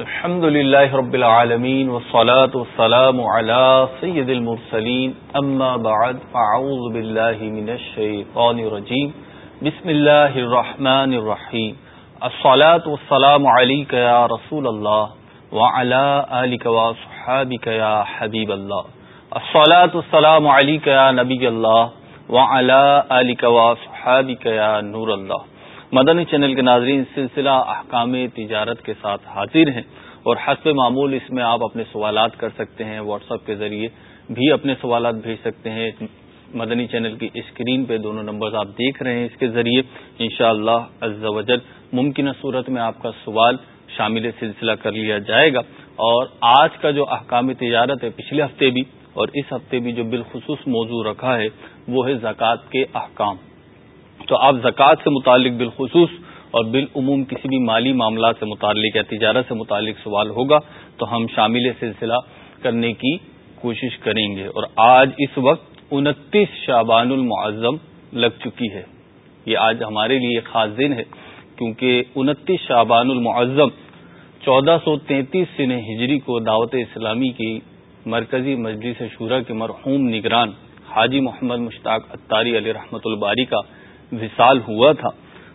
الحمد لله رب العالمين والصلاة والسلام على سيد المرسلين أما بعد فعوذ بالله من الشيطان الرجيم بسم الله الرحمن الرحيم الصلاة والسلام عليك يا رسول الله وعلى آلك وصحابك يا حبيب الله الصلاة والسلام عليك يا نبي الله وعلى آلك وصحابك يا نور الله مدنی چینل کے ناظرین، سلسلہ احکام تجارت کے ساتھ حاضر ہیں اور حسب معمول اس میں آپ اپنے سوالات کر سکتے ہیں، واٹس ایپ کے ذریعے بھی اپنے سوالات بھیج سکتے ہیں۔ مدنی چینل کی اسکرین پہ دونوں نمبرز آپ دیکھ رہے ہیں اس کے ذریعے۔ انشاءاللہ شاء اللہ ممکنہ صورت میں آپ کا سوال شامل سلسلہ کر لیا جائے گا۔ اور آج کا جو احکام تجارت ہے، پچھلے ہفتے بھی اور اس ہفتے بھی جو بالخصوص موضوع رکھا ہے، وہ ہے زکوٰۃ کے احکام۔ تو آپ زکوٰۃ سے متعلق بالخصوص اور بالعموم کسی بھی مالی معاملات سے متعلق یا تجارت سے متعلق سوال ہوگا تو ہم شامل سلسلہ کرنے کی کوشش کریں گے اور آج اس وقت انتیس شابان المعظم لگ چکی ہے۔ یہ آج ہمارے لیے خاص دن ہے کیونکہ انتیس شابان المعظم چودہ سو تینتیس سن ہجری کو دعوت اسلامی کی مرکزی مجلس شورا کے مرحوم نگران حاجی محمد مشتاق اتاری علیہ رحمۃ الباری کا وصال ہوا تھا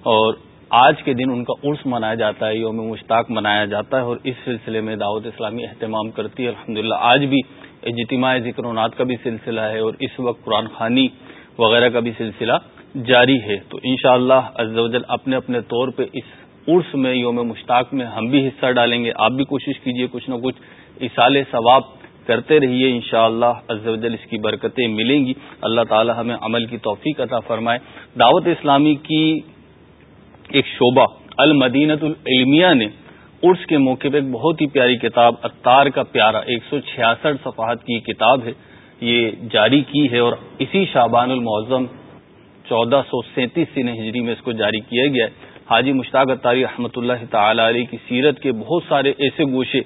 اور آج کے دن ان کا عرس منایا جاتا ہے، یوم مشتاق منایا جاتا ہے اور اس سلسلے میں دعوت اسلامی اہتمام کرتی ہے۔ الحمد آج بھی اجتماع ذکر و نات کا بھی سلسلہ ہے اور اس وقت قرآن خانی وغیرہ کا بھی سلسلہ جاری ہے۔ تو انشاءاللہ شاء اللہ اپنے اپنے طور پہ اس عرس میں، یوم مشتاق میں ہم بھی حصہ ڈالیں گے۔ آپ بھی کوشش کیجیے، کچھ نہ کچھ اصال ثواب کرتے رہیے، انشاءاللہ شاء اللہ اس کی برکتیں ملیں گی۔ اللہ تعالی ہمیں عمل کی توفیق عطا فرمائے۔ دعوت اسلامی کی ایک شعبہ المدینت العلمیہ نے عرس کے موقع پہ ایک بہت ہی پیاری کتاب اتار کا پیارا، ایک سو چھیاسٹھ صفحات کی کتاب ہے۔ یہ جاری کی ہے اور اسی شابان المعظم چودہ سو سینتیس سن ہجری میں اس کو جاری کیا گیا ہے۔ حاجی مشتاق اتاری رحمۃ اللہ تعالی علیہ کی سیرت کے بہت سارے ایسے گوشے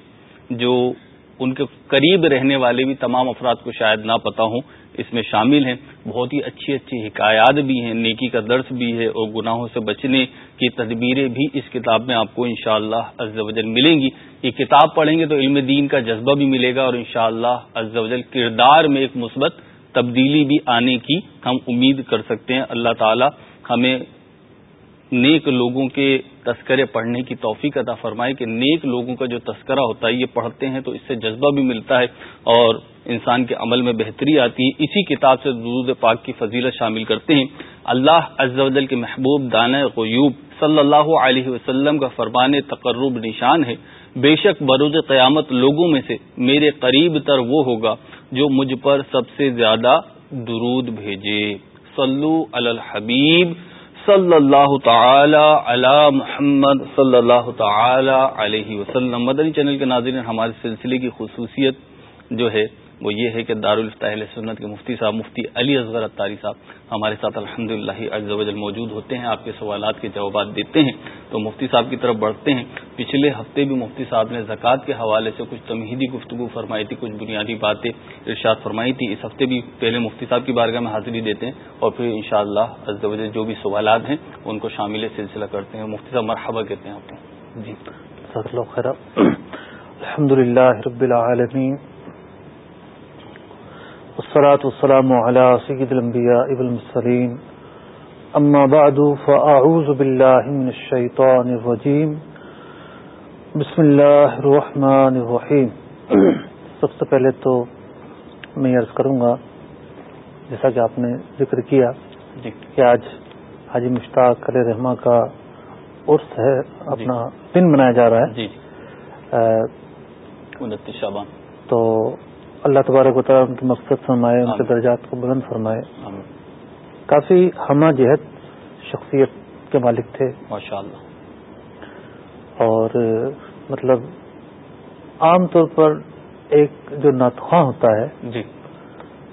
جو ان کے قریب رہنے والے بھی تمام افراد کو شاید نہ پتا ہوں، اس میں شامل ہیں۔ بہت ہی اچھی اچھی حکایات بھی ہیں، نیکی کا درس بھی ہے اور گناہوں سے بچنے کی تدبیریں بھی اس کتاب میں آپ کو انشاءاللہ شاء اللہ ملیں گی۔ یہ کتاب پڑھیں گے تو علم دین کا جذبہ بھی ملے گا اور انشاءاللہ شاء اللہ کردار میں ایک مثبت تبدیلی بھی آنے کی ہم امید کر سکتے ہیں۔ اللہ تعالی ہمیں نیک لوگوں کے تذکرے پڑھنے کی توفیق عطا فرمائے کہ نیک لوگوں کا جو تذکرہ ہوتا ہے، یہ پڑھتے ہیں تو اس سے جذبہ بھی ملتا ہے اور انسان کے عمل میں بہتری آتی ہے۔ اسی کتاب سے درود پاک کی فضیلت شامل کرتے ہیں۔ اللہ عز و جل کے محبوب دانہ غیوب صلی اللہ علیہ وسلم کا فرمان تقرب نشان ہے۔ بے شک بروز قیامت لوگوں میں سے میرے قریب تر وہ ہوگا جو مجھ پر سب سے زیادہ درود بھیجے۔ صلو علی الحبیب۔ صلی اللہ تعالی علی محمد صلی اللہ تعالی علیہ وسلم۔ مدنی چینل کے ناظرین، ہمارے سلسلے کی خصوصیت جو ہے وہ یہ ہے کہ دارالفتاح سنت کے مفتی صاحب، مفتی علی اصغر اتاری صاحب ہمارے ساتھ الحمد للہ موجود ہوتے ہیں، آپ کے سوالات کے جوابات دیتے ہیں۔ تو مفتی صاحب کی طرف بڑھتے ہیں۔ پچھلے ہفتے بھی مفتی صاحب نے زکوٰۃ کے حوالے سے کچھ تمہیدی گفتگو فرمائی تھی، کچھ بنیادی باتیں ارشاد فرمائی تھی۔ اس ہفتے بھی پہلے مفتی صاحب کی بارگاہ میں حاضری دیتے ہیں اور پھر ان شاء اللہ جو بھی سوالات ہیں، ان کو شامل سلسلہ کرتے ہیں۔ مفتی صاحب، مرحبا کہتے ہیں آپ کو۔ جی۔ الحمد للہ رب العالمین۔ والصلاة والسلام على سيد الانبياء والمرسلين. اما بعد فاعوذ بالله من الشيطان الرجيم. بسم الله الرحمن الرحيم. سب سے پہلے تو میں عرض کروں گا جیسا کہ آپ نے ذکر کیا جی۔ کہ آج حاجی مشتاق علیہ رحمہ کا عرس ہے اپنا جی۔ دن منایا جا رہا ہے۔ جی شابان تو اللہ تبارک و تعالیٰ ان کی مقصد فرمائے ان کے درجات کو بلند فرمائے۔ کافی ہمہ جہت شخصیت کے مالک تھے۔ ماشاء اللہ اور مطلب عام طور پر ایک جو ناتخواں ہوتا ہے جی۔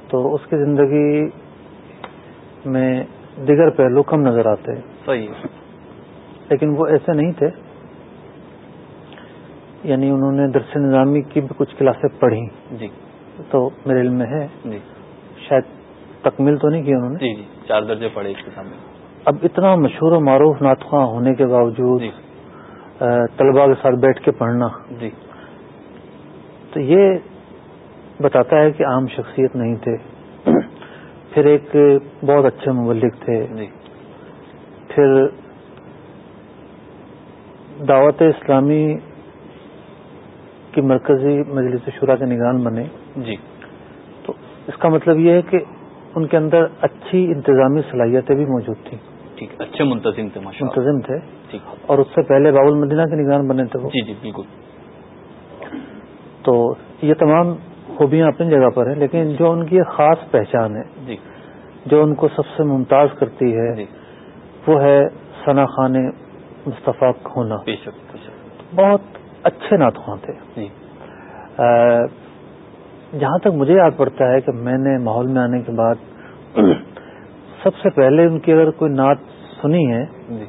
تو اس کی زندگی میں دیگر پہلو کم نظر آتے ہیں۔ صحیح لیکن وہ ایسے نہیں تھے یعنی انہوں نے درس نظامی کی بھی کچھ کلاسیں پڑھی جی۔ تو میرے علم میں ہے۔ جی۔ شاید تکمیل تو نہیں کی انہوں نے؟ جی جی چار درجے پڑے اس کے سامنے۔ اب اتنا مشہور و معروف ناطخواں ہونے کے باوجود جی۔ طلبا کے ساتھ بیٹھ کے پڑھنا۔ جی۔ تو یہ بتاتا ہے کہ عام شخصیت نہیں تھے۔ پھر ایک بہت اچھے مبلک تھے۔ جی۔ پھر دعوت اسلامی کی مرکزی مجلس شورا کے نگران بنے۔ جی۔ تو اس کا مطلب یہ ہے کہ ان کے اندر اچھی انتظامی صلاحیتیں بھی موجود تھیں۔ ٹھیک اچھے منتظم تھے منتظم تھے۔ اور اس سے پہلے باب المدینہ کے نگران بنے تھے وہ۔ جی جی بالکل۔ تو یہ تمام خوبیاں اپنی جگہ پر ہیں لیکن جو ان کی خاص پہچان ہے جی۔ جو ان کو سب سے ممتاز کرتی ہے جی۔ وہ ہے ثنا خان مصطفیٰ ہونا بہت اچھے ناتخواں تھے۔ جی۔ جہاں تک مجھے یاد پڑتا ہے کہ میں نے ماحول میں آنے کے بعد سب سے پہلے ان کی اگر کوئی نعت سنی ہے جی۔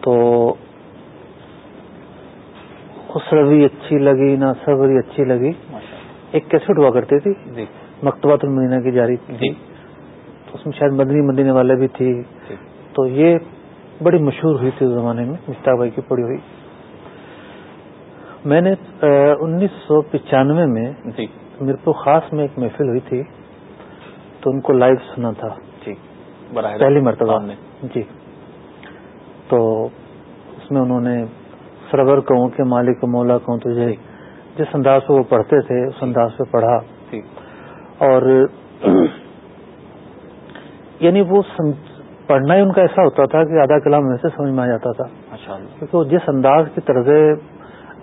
تو خسروی اچھی لگی نہ صبری اچھی لگی۔ ایک کیسٹ ہوا کرتی تھی جی۔ مکتبات المدینہ کی جاری جی۔ تھی تو اس میں شاید مدنی مدینے والے بھی تھی جی۔ تو یہ بڑی مشہور ہوئی تھی اس زمانے میں مشتاق بھائی کی پڑی ہوئی۔ میں نے انیس سو پچانوے میں جی۔ میرے کو خاص میں ایک محفل ہوئی تھی تو ان کو لائیو سنا تھا۔ راست پہلی مرتبہ۔ سامنے۔ جی۔ تو اس میں انہوں نے سرور کہوں کہ مالک مولا کہوں تجھے جس انداز سے وہ پڑھتے تھے اس انداز سے پڑھا۔ ٹھیک اور یعنی وہ پڑھنا ہی ان کا ایسا ہوتا تھا کہ آدھا کلام ویسے سمجھ میں آ جاتا تھا۔ کیونکہ وہ جس انداز کی طرزیں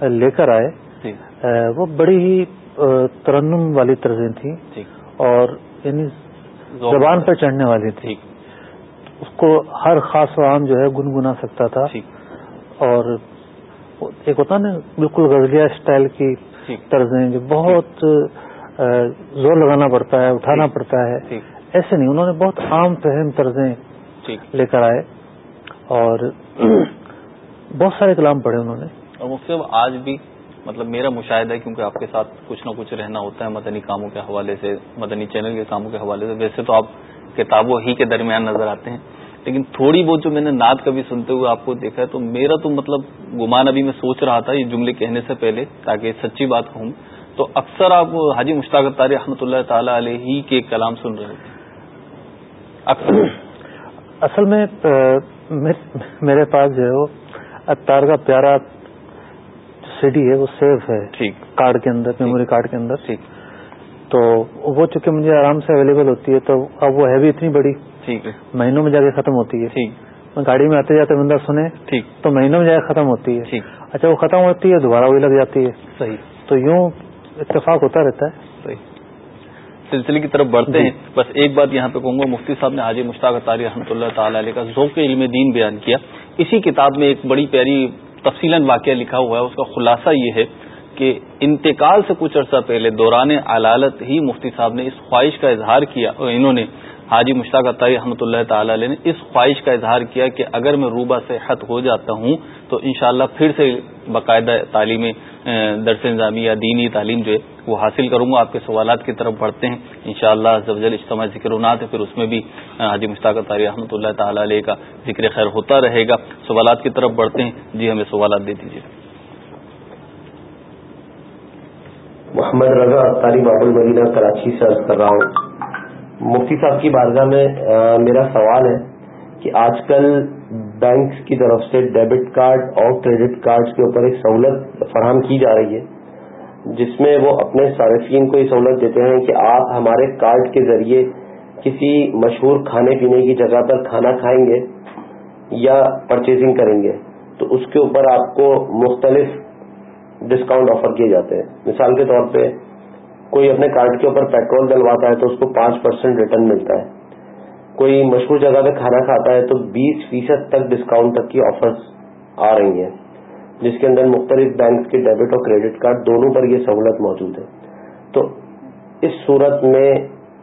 لے کر آئے جی۔ وہ بڑی ہی ترنم والی طرزیں تھیں ٹھیک اور یعنی زبان پر چڑھنے والی تھی اس کو ہر خاص و عام جو ہے گنگنا سکتا تھا۔ ٹھیک اور ایک ہوتا نا بالکل غزلیہ اسٹائل کی طرزیں جو بہت زور لگانا پڑتا ہے اٹھانا. پڑتا ہے۔ ایسے نہیں انہوں نے بہت عام فہم طرزیں لے کر آئے اور بہت سارے کلام پڑھے انہوں نے۔ اور مفتی صاحب آج بھی مطلب میرا مشاہدہ ہے کیونکہ آپ کے ساتھ کچھ نہ کچھ رہنا ہوتا ہے مدنی کاموں کے حوالے سے، مدنی چینل کے کاموں کے حوالے سے۔ ویسے تو آپ کتابوں ہی کے درمیان نظر آتے ہیں، لیکن تھوڑی بہت جو میں نے نعت کبھی سنتے ہوئے آپ کو دیکھا ہے، تو میرا تو مطلب گمان ابھی میں سوچ رہا تھا یہ جملے کہنے سے پہلے، تاکہ سچی بات کہوں۔ تو اکثر آپ حاجی مشتاق اطاری رحمۃ اللہ تعالی علیہ ہی کے کلام سن رہے تھے۔ اکثر۔ اصل میں میرے- میرے پاس جو ہے وہ اتار کا پیارا سی ڈی ہے وہ سیف ہے ٹھیک۔ کارڈ کے اندر میموری کارڈ کے اندر۔ ٹھیک۔ تو وہ چونکہ مجھے آرام سے اویلیبل ہوتی ہے تو اب وہ ہے بھی اتنی بڑی ٹھیک ہے۔ مہینوں میں جا کے ختم ہوتی ہے۔ ٹھیک۔ میں گاڑی میں آتے جاتے بندہ سنے ٹھیک۔ تو مہینوں میں جا کے ختم ہوتی ہے۔ اچھا وہ ختم ہوتی ہے دوبارہ وہی لگ جاتی ہے۔ صحیح۔ تو یوں اتفاق ہوتا رہتا ہے۔ صحیح۔ سلسلے کی طرف بڑھتے ہیں۔ بس ایک بات یہاں پہ کہوں گا مفتی صاحب نے حاجی مشتاق اطاری رحمۃ اللہ تعالی علیہ کا ذوق علم دین بیان کیا۔ اسی کتاب میں ایک بڑی پیاری تفصیل واقعہ لکھا ہوا ہے، اس کا خلاصہ یہ ہے کہ انتقال سے کچھ عرصہ پہلے دوران علالت ہی مفتی صاحب نے اس خواہش کا اظہار کیا، اور انہوں نے حاجی مشتاق اطاری رحمۃ اللہ تعالی علیہ نے اس خواہش کا اظہار کیا کہ اگر میں روبہ سے حت ہو جاتا ہوں تو انشاءاللہ پھر سے باقاعدہ تعلیم درس نظامی یا دینی تعلیم جو ہے وہ حاصل کروں گا، آپ کے سوالات کی طرف بڑھتے ہیں۔ انشاءاللہ شاء اللہ اجتماع ذکر ونات ہے، پھر اس میں بھی حاجی مشتاق اطاری رحمۃ اللہ تعالی علیہ کا ذکر خیر ہوتا رہے گا۔ سوالات کی طرف بڑھتے ہیں۔ جی ہمیں سوالات دے دیجیے محمد رضا اختاری باب المدینہ کراچی سے عرض کر رہا ہوں۔ مفتی صاحب کی بارگاہ میں میرا سوال ہے کہ آج کل بینکس کی طرف سے ڈیبٹ کارڈ اور کریڈٹ کارڈ کے اوپر ایک سہولت فراہم کی جا رہی ہے۔ جس میں وہ اپنے صارفین کو یہ سہولت دیتے ہیں کہ آپ ہمارے کارڈ کے ذریعے کسی مشہور کھانے پینے کی جگہ پر کھانا کھائیں گے یا پرچیزنگ کریں گے، تو اس کے اوپر آپ کو مختلف ڈسکاؤنٹ آفر کیے جاتے ہیں۔ مثال کے طور پہ کوئی اپنے کارڈ کے اوپر پیٹرول ڈلواتا ہے تو اس کو پانچ پرسینٹ ریٹرن ملتا ہے۔ کوئی مشہور جگہ پہ کھانا کھاتا ہے تو بیس فیصد تک ڈسکاؤنٹ تک کی آفرز آ رہی ہیں۔ جس کے اندر مختلف بینک کے ڈیبٹ اور کریڈٹ کارڈ دونوں پر یہ سہولت موجود ہے۔ تو اس صورت میں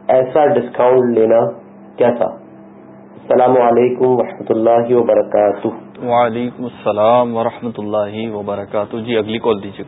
ایسا ڈسکاؤنٹ لینا کیسا السلام علیکم ورحمۃ اللہ وبرکاتہ۔ وعلیکم السلام ورحمۃ اللہ وبرکاتہ۔ جی اگلی کال دیجیے۔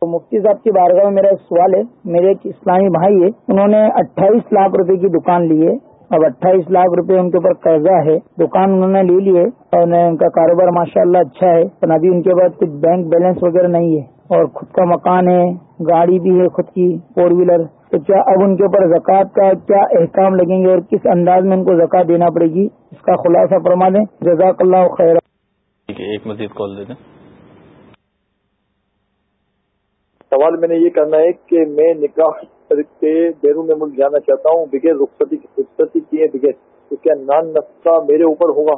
تو مفتی صاحب کی بارگاہ میں میرا ایک سوال ہے۔ میرے ایک اسلامی بھائی ہے انہوں نے اٹھائیس لاکھ روپے کی دکان لی ہے۔ اب اٹھائیس لاکھ روپے ان کے اوپر قرضہ ہے، دکان انہوں نے لے لیے اور ان کا کاروبار ماشاء اللہ اچھا ہے لیکن ابھی ان کے پاس کچھ بینک بیلنس وغیرہ نہیں ہے اور خود کا مکان ہے، گاڑی بھی ہے خود کی، فور ویلر۔ تو کیا اب ان کے اوپر زکوٰۃ کا کیا احکام لگیں گے اور کس انداز میں ان کو زکوٰۃ دینا پڑے گی؟ اس کا خلاصہ فرما دیں۔ جزاک اللہ خیر۔ ایک مزید کال دے دیں سوال میں نے یہ کرنا ہے کہ میں نکاح کر کے بیرون ملک جانا چاہتا ہوں بغیر رخصتی رخصتی کیے بغیر تو کیا نان نقصہ میرے اوپر ہوگا؟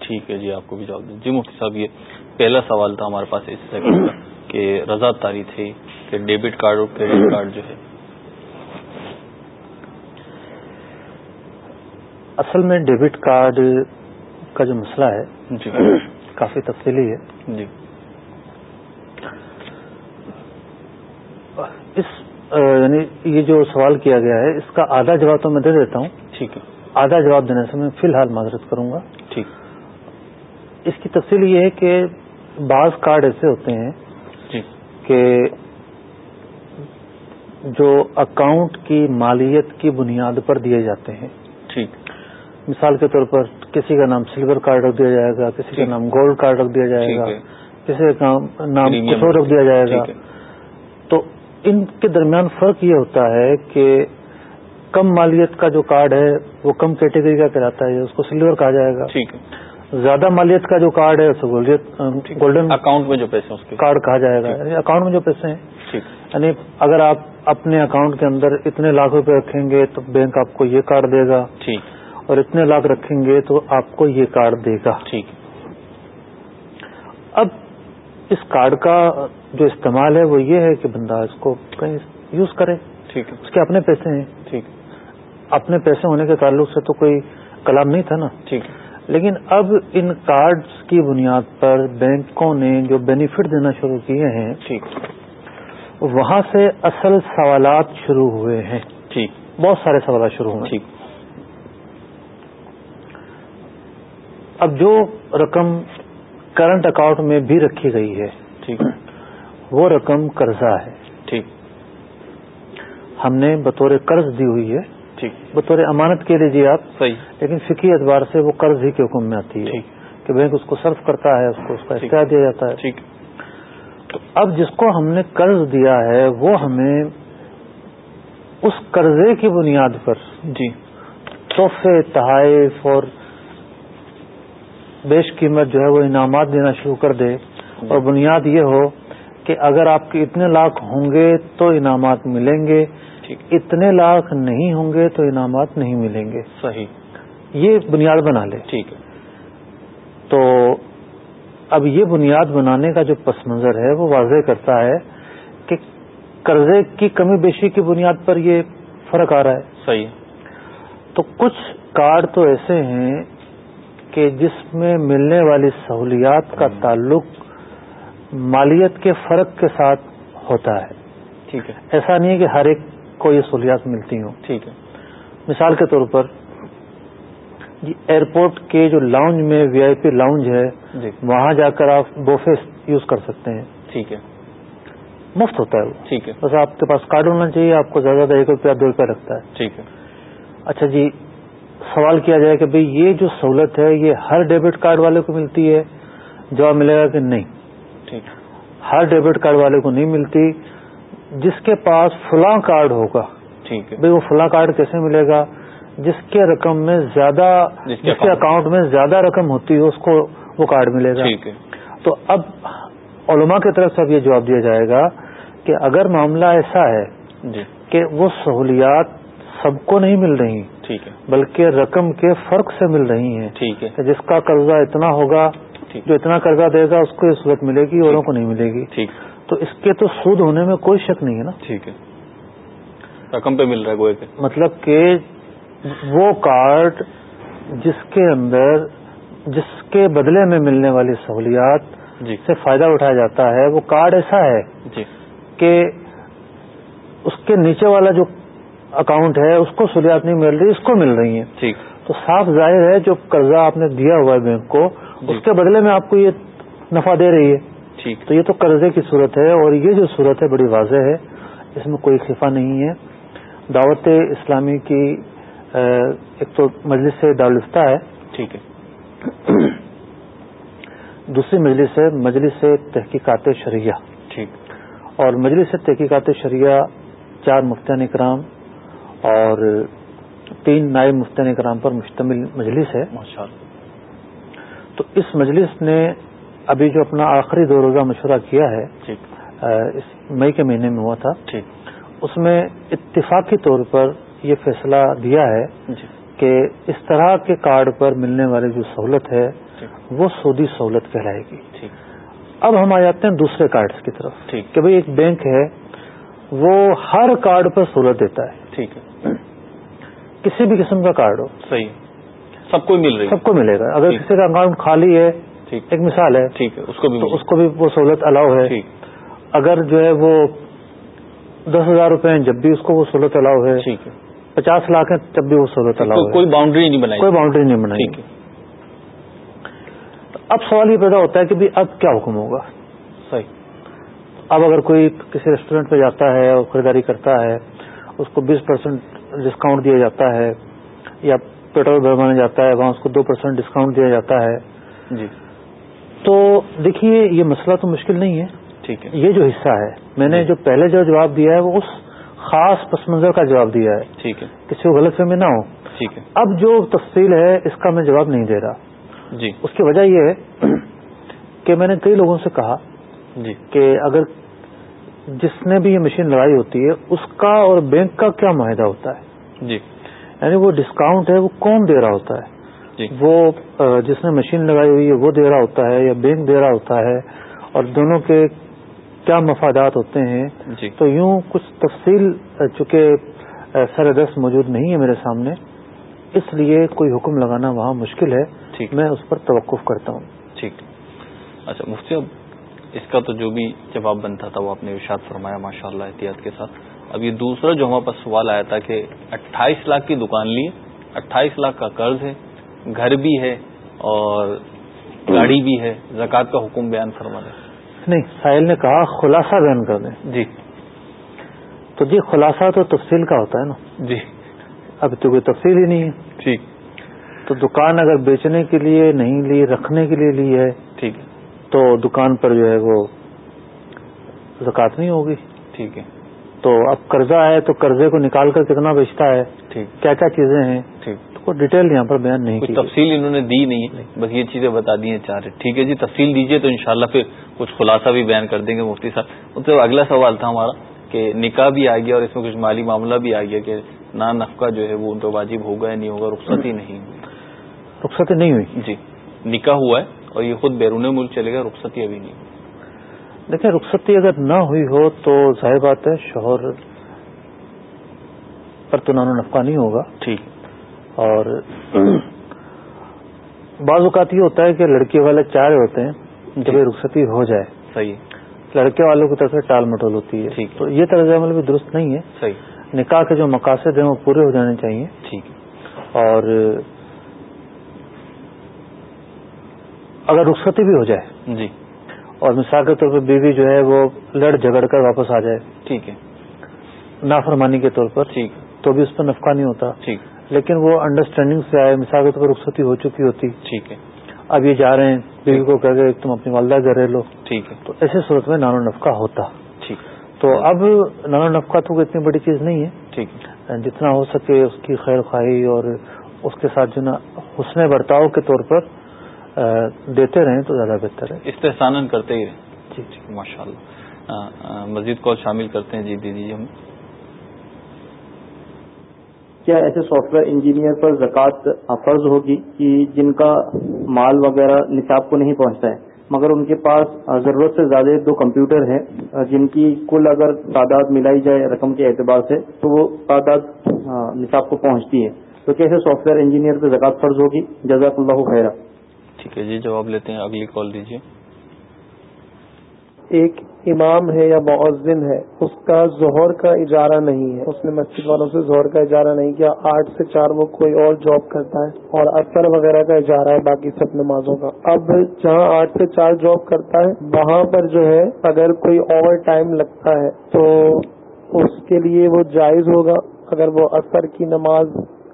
ٹھیک ہے جی آپ کو بھی جواب دیں جی مفتی صاحب یہ پہلا سوال تھا ہمارے پاس اس سیکنڈ کا کہ رضا تاری تھی کہ ڈیبٹ کارڈ اور کریڈٹ کارڈ جو ہے۔ اصل میں ڈیبٹ کارڈ کا جو مسئلہ ہے جی۔ کافی تفصیلی ہے۔ جی۔ اس یعنی یہ جو سوال کیا گیا ہے اس کا آدھا جواب تو میں دے دیتا ہوں۔ ٹھیک ہے۔ آدھا جواب دینے سے میں فی الحال معذرت کروں گا۔ ٹھیک۔ اس کی تفصیل یہ ہے کہ بعض کارڈ ایسے ہوتے ہیں جی۔ کہ جو اکاؤنٹ کی مالیت کی بنیاد پر دیے جاتے ہیں۔ ٹھیک۔ مثال کے طور پر کسی کا نام سلور کارڈ رکھ دیا جائے گا کسی کا۔ نام گولڈ کارڈ رکھ دیا جائے گا کسی کا نام کچھ اور رکھ دیا جائے گا۔ ان کے درمیان فرق یہ ہوتا ہے کہ کم مالیت کا جو کارڈ ہے وہ کم کیٹیگری کا کہلاتا ہے اس کو سلور کہا جائے گا۔ ٹھیک ہے۔ زیادہ مالیت کا جو کارڈ ہے اسے گولڈن اکاؤنٹ میں جو پیسے ہیں کارڈ کہا جائے گا۔ اکاؤنٹ میں جو پیسے ہیں یعنی اگر آپ اپنے اکاؤنٹ کے اندر اتنے لاکھ روپے رکھیں گے تو بینک آپ کو یہ کارڈ دے گا۔ اور اتنے لاکھ رکھیں گے تو آپ کو یہ کارڈ دے گا۔ ٹھیک۔ اب اس کارڈ کا جو استعمال ہے وہ یہ ہے کہ بندہ اس کو کہیں یوز کرے۔ ٹھیک ہے۔ اس کے اپنے پیسے ہیں۔ ٹھیک۔ اپنے پیسے ہونے کے تعلق سے تو کوئی کلام نہیں تھا نا۔ ٹھیک۔ لیکن اب ان کارڈز کی بنیاد پر بینکوں نے جو بینیفٹ دینا شروع کیے ہیں ٹھیک۔ وہاں سے اصل سوالات شروع ہوئے ہیں۔ ٹھیک۔ بہت سارے سوالات شروع ہوئے۔ ٹھیک۔ اب جو رقم کرنٹ اکاؤنٹ میں بھی رکھی گئی ہے ٹھیک۔ وہ رقم قرضہ ہے۔ ٹھیک۔ ہم نے بطور قرض دی ہوئی ہے۔ ٹھیک۔ بطور امانت کے لیجیے آپ۔ صحیح۔ لیکن فکی اعتبار سے وہ قرض ہی کے حکم میں آتی ہے۔ کہ بینک اس کو صرف کرتا ہے اس کو اس کا۔ اختیار دیا جاتا ہے۔ ٹھیک۔ تو اب جس کو ہم نے قرض دیا ہے وہ ہمیں اس قرضے کی بنیاد پر جی۔ تحفے تحائف اور بیش قیمت جو ہے وہ انعامات دینا شروع کر دے۔ اور بنیاد یہ ہو کہ اگر آپ کے اتنے لاکھ ہوں گے تو انعامات ملیں گے اتنے لاکھ نہیں ہوں گے تو انعامات نہیں ملیں گے۔ صحیح۔ یہ بنیاد بنا لے ٹھیک ہے۔ تو اب یہ بنیاد بنانے کا جو پس منظر ہے وہ واضح کرتا ہے کہ قرضے کی کمی بیشی کی بنیاد پر یہ فرق آ رہا ہے۔ صحیح۔ تو کچھ کارڈ تو ایسے ہیں کہ جس میں ملنے والی سہولیات کا تعلق مالیت کے فرق کے ساتھ ہوتا ہے۔ ٹھیک ہے۔ ایسا نہیں ہے کہ ہر ایک کو یہ سہولیات ملتی ہوں۔ ٹھیک ہے۔ مثال کے طور پر جی ایئرپورٹ کے جو لاؤنج میں وی آئی پی لاؤنج ہے جی۔ وہاں جا کر آپ بوفے یوز کر سکتے ہیں۔ ٹھیک ہے۔ مفت ہوتا ہے وہ۔ ٹھیک ہے۔ بس آپ کے پاس کارڈ ہونا چاہیے آپ کو زیادہ زیادہ ایک روپیہ دو روپیہ لگتا ہے۔ ٹھیک ہے۔ اچھا جی سوال کیا جائے کہ بھئی یہ جو سہولت ہے یہ ہر ڈیبٹ کارڈ والے کو ملتی ہے؟ جواب ملے گا کہ نہیں۔ ٹھیک۔ ہر ڈیبٹ کارڈ والے کو نہیں ملتی۔ جس کے پاس فلاں کارڈ ہوگا ٹھیک ہے۔ بھئی وہ فلاں کارڈ کیسے ملے گا؟ جس کے رقم میں زیادہ جس کے اکاؤنٹ میں۔ زیادہ رقم ہوتی ہے اس کو وہ کارڈ ملے گا۔ ٹھیک ہے۔ تو اب علماء کی طرف سے اب یہ جواب دیا جائے گا کہ اگر معاملہ ایسا ہے جی۔ کہ وہ سہولیات سب کو نہیں مل رہی ٹھیک ہے۔ بلکہ رقم کے فرق سے مل رہی ہیں ٹھیک ہے۔ جس کا قرضہ اتنا ہوگا جو اتنا قرضہ دے گا اس کو یہ صورت ملے گی اوروں کو نہیں ملے گی۔ ٹھیک۔ تو اس کے تو سود ہونے میں کوئی شک نہیں ہے نا۔ ٹھیک ہے۔ رقم پہ مل رہا ہے گوئے مطلب کہ وہ کارڈ جس کے اندر جس کے بدلے میں ملنے والی سہولیات جی۔ سے فائدہ اٹھایا جاتا ہے وہ کارڈ ایسا ہے جی۔ کہ اس کے نیچے والا جو اکاؤنٹ ہے اس کو سہولیات نہیں مل رہی اس کو مل رہی ہیں۔ ٹھیک۔ تو صاف ظاہر ہے جو قرضہ آپ نے دیا ہوا ہے بینک کو جی۔ اس کے بدلے میں آپ کو یہ نفع دے رہی ہے۔ ٹھیک۔ تو یہ تو قرضے کی صورت ہے اور یہ جو صورت ہے بڑی واضح ہے اس میں کوئی خفا نہیں ہے۔ دعوت اسلامی کی ایک تو مجلس سے دارالفتہ ہے۔ ٹھیک ہے۔ دوسری مجلس ہے مجلس سے تحقیقات شریعہ۔ ٹھیک۔ اور مجلس سے تحقیقات شریعہ چار مفتیان اکرام اور تین نائب مفتیان اکرام پر مشتمل مجلس ہے۔ تو اس مجلس نے ابھی جو اپنا آخری دو روزہ مشورہ کیا ہے ٹھیک اس مئی کے مہینے میں ہوا تھا۔ ٹھیک اس میں اتفاقی طور پر یہ فیصلہ دیا ہے جی۔ کہ اس طرح کے کارڈ پر ملنے والی جو سہولت ہے وہ سودی سہولت کہلائے گی۔ اب ہم آ جاتے ہیں دوسرے کارڈز کی طرف ٹھیک۔ کہ بھئی ایک بینک ہے وہ ہر کارڈ پر سہولت دیتا ہے۔ ٹھیک ہے۔ کسی بھی قسم کا کارڈ ہو۔ صحیح۔ سب کو مل رہی۔ ہے سب کو ملے گا۔ اگر۔ کسی کا اکاؤنٹ خالی ہے ایک مثال ہے ٹھیک ہے اس کو بھی تو مل اس کو بھی وہ سہولت الاؤ ہے۔ اگر جو ہے وہ دس ہزار روپے ہیں جب بھی اس کو وہ سہولت الاؤ ہے۔ ٹھیک ہے۔ پچاس لاکھ ہے تب بھی وہ سہولت الاؤ کوئی- کوئی ہے باؤنڈری نہیں بنائی۔ کوئی باؤنڈری نہیں بنائی۔ ٹھیک ہے۔ اب سوال یہ پیدا ہوتا ہے کہ اب کیا حکم ہوگا؟ صحیح۔ اب اگر کوئی کسی ریسٹورینٹ پہ جاتا ہے اور خریداری کرتا ہے اس کو بیس پرسینٹ ڈسکاؤنٹ دیا جاتا ہے یا پیٹرول بھروانے جاتا ہے وہاں اس کو دو پرسینٹ ڈسکاؤنٹ دیا جاتا ہے۔ جی۔ تو دیکھیے یہ مسئلہ تو مشکل نہیں ہے۔ ٹھیک ہے۔ یہ جو حصہ ہے میں نے جو پہلے جو جواب دیا ہے وہ اس خاص پس منظر کا جواب دیا ہے۔ ٹھیک ہے۔ کسی کو غلط فہمی نہ ہو۔ ٹھیک ہے۔ اب جو تفصیل ہے اس کا میں جواب نہیں دے رہا۔ جی۔ اس کی وجہ یہ ہے کہ میں نے کئی لوگوں سے کہا جی۔ کہ اگر جس نے بھی یہ مشین لگائی ہوتی ہے اس کا اور بینک کا کیا معاہدہ ہوتا ہے؟ جی۔ یعنی وہ ڈسکاؤنٹ ہے وہ کون دے رہا ہوتا ہے؟ جی۔ وہ جس نے مشین لگائی ہوئی ہے وہ دے رہا ہوتا ہے یا بینک دے رہا ہوتا ہے؟ اور دونوں کے کیا مفادات ہوتے ہیں؟ جی۔ تو یوں کچھ تفصیل چونکہ سر دست موجود نہیں ہے میرے سامنے اس لیے کوئی حکم لگانا وہاں مشکل ہے۔ میں اس پر توقف کرتا ہوں۔ ٹھیک۔ اچھا مفتی اس کا تو جو بھی جواب بنتا تھا وہ آپ نے ارشاد فرمایا ماشاء اللہ احتیاط کے ساتھ۔ اب یہ دوسرا جو ہمارے پاس سوال آیا تھا کہ اٹھائیس لاکھ کی دکان لی اٹھائیس لاکھ کا قرض ہے گھر بھی ہے اور گاڑی بھی ہے زکوٰۃ کا حکم بیان فرما دیں۔ نہیں ساحل نے کہا خلاصہ بیان کر دیں۔ جی۔ تو جی خلاصہ تو تفصیل کا ہوتا ہے نا۔ جی۔ اب تو کوئی تفصیل ہی نہیں ہے۔ ٹھیک۔ تو دکان اگر بیچنے کے لیے نہیں لی رکھنے کے لیے لی ہے ٹھیک۔ ہے تو دکان پر جو ہے وہ زکوٰۃ نہیں ہوگی۔ ٹھیک ہے۔ تو اب قرضہ ہے تو قرضے کو نکال کر کتنا بیچتا ہے؟ ٹھیک۔ کیا کیا چیزیں ہیں؟ ٹھیک۔ تو کوئی ڈیٹیل یہاں پر بیان نہیں کی تفصیل انہوں نے دی نہیں بس یہ چیزیں بتا دی ہیں چار۔ ٹھیک ہے جی تفصیل دیجیے تو انشاءاللہ پھر کچھ خلاصہ بھی بیان کر دیں گے مفتی صاحب۔ مطلب اگلا سوال تھا ہمارا کہ نکاح بھی آ گیا اور اس میں کچھ مالی معاملہ بھی آ گیا کہ نا نفقہ جو ہے وہ ان پہ واجب ہوگا یا نہیں ہوگا رخصت ہی نہیں رخصت نہیں ہوئی؟ جی نکاح ہوا ہے۔ اور یہ خود بیرون ملک چلے گا رخصت ہی ابھی نہیں دیکھیں رخصتی اگر نہ ہوئی ہو تو ظاہر بات ہے شوہر پر تو نانو نفقہ نہیں ہوگا۔ ٹھیک۔ اور بعض اوقات یہ ہوتا ہے کہ لڑکی والے چاہ رہے ہوتے ہیں کہ بھائی رخصتی ہو جائے۔ صحیح۔ لڑکے والوں کی طرف سے ٹال مٹول ہوتی ہے۔ تو یہ طرز عمل بھی درست نہیں ہے۔ صحیح۔ نکاح کے جو مقاصد ہیں وہ پورے ہو جانے چاہیے۔ ٹھیک۔ اور اگر رخصتی بھی ہو جائے جی۔ اور مثال کے طور پر بیوی جو ہے وہ لڑ جھگڑ کر واپس آ جائے ٹھیک ہے۔ نافرمانی کے طور پر ٹھیک۔ تو بھی اس پر نفقہ نہیں ہوتا۔ ٹھیک۔ لیکن وہ انڈرسٹینڈنگ سے آئے مثال کے طور پر رخصتی ہو چکی ہوتی۔ ٹھیک ہے۔ اب یہ جا رہے ہیں بیوی کو کہہ گئے تم اپنی والدہ گھر لو۔ ٹھیک ہے۔ تو ایسے صورت میں نانو نفقہ ہوتا۔ ٹھیک۔ تو اب نانو نفقہ تو اتنی بڑی چیز نہیں ہے۔ ٹھیک۔ ہے جتنا ہو سکے اس کی خیر خواہی اور اس کے ساتھ جو نا حسن برتاؤ کے طور پر دیتے رہیں تو زیادہ بہتر ہے۔ استحسان کرتے ہی رہیں۔ جی جی۔ ماشاء اللہ مزید کال شامل کرتے ہیں۔ جی دیجیے۔ ہم کیا ایسے سافٹ ویئر انجینئر پر زکوٰۃ فرض ہوگی کہ جن کا مال وغیرہ نصاب کو نہیں پہنچتا ہے؟ مگر ان کے پاس ضرورت سے زیادہ دو کمپیوٹر ہیں جن کی کل اگر تعداد ملائی جائے رقم کے اعتبار سے تو وہ تعداد نصاب کو پہنچتی ہے۔ تو کیسے سافٹ ویئر انجینئر پہ زکوٰۃ فرض ہوگی؟ جزاک اللہ خیرہ۔ ٹھیک ہے جی جواب لیتے ہیں، اگلی کال دیجیے۔ ایک امام ہے یا معذن ہے، اس کا ظہر کا اجارہ نہیں ہے۔ اس نے مسجد والوں سے ظہر کا اجارہ نہیں کیا، آٹھ سے چار وہ کوئی اور جاب کرتا ہے اور اثر وغیرہ کا اجارہ ہے باقی سب نمازوں کا۔ اب جہاں آٹھ سے چار جاب کرتا ہے، وہاں پر جو ہے، اگر کوئی اوور ٹائم لگتا ہے تو اس کے لیے وہ جائز ہوگا۔ اگر وہ اثر کی نماز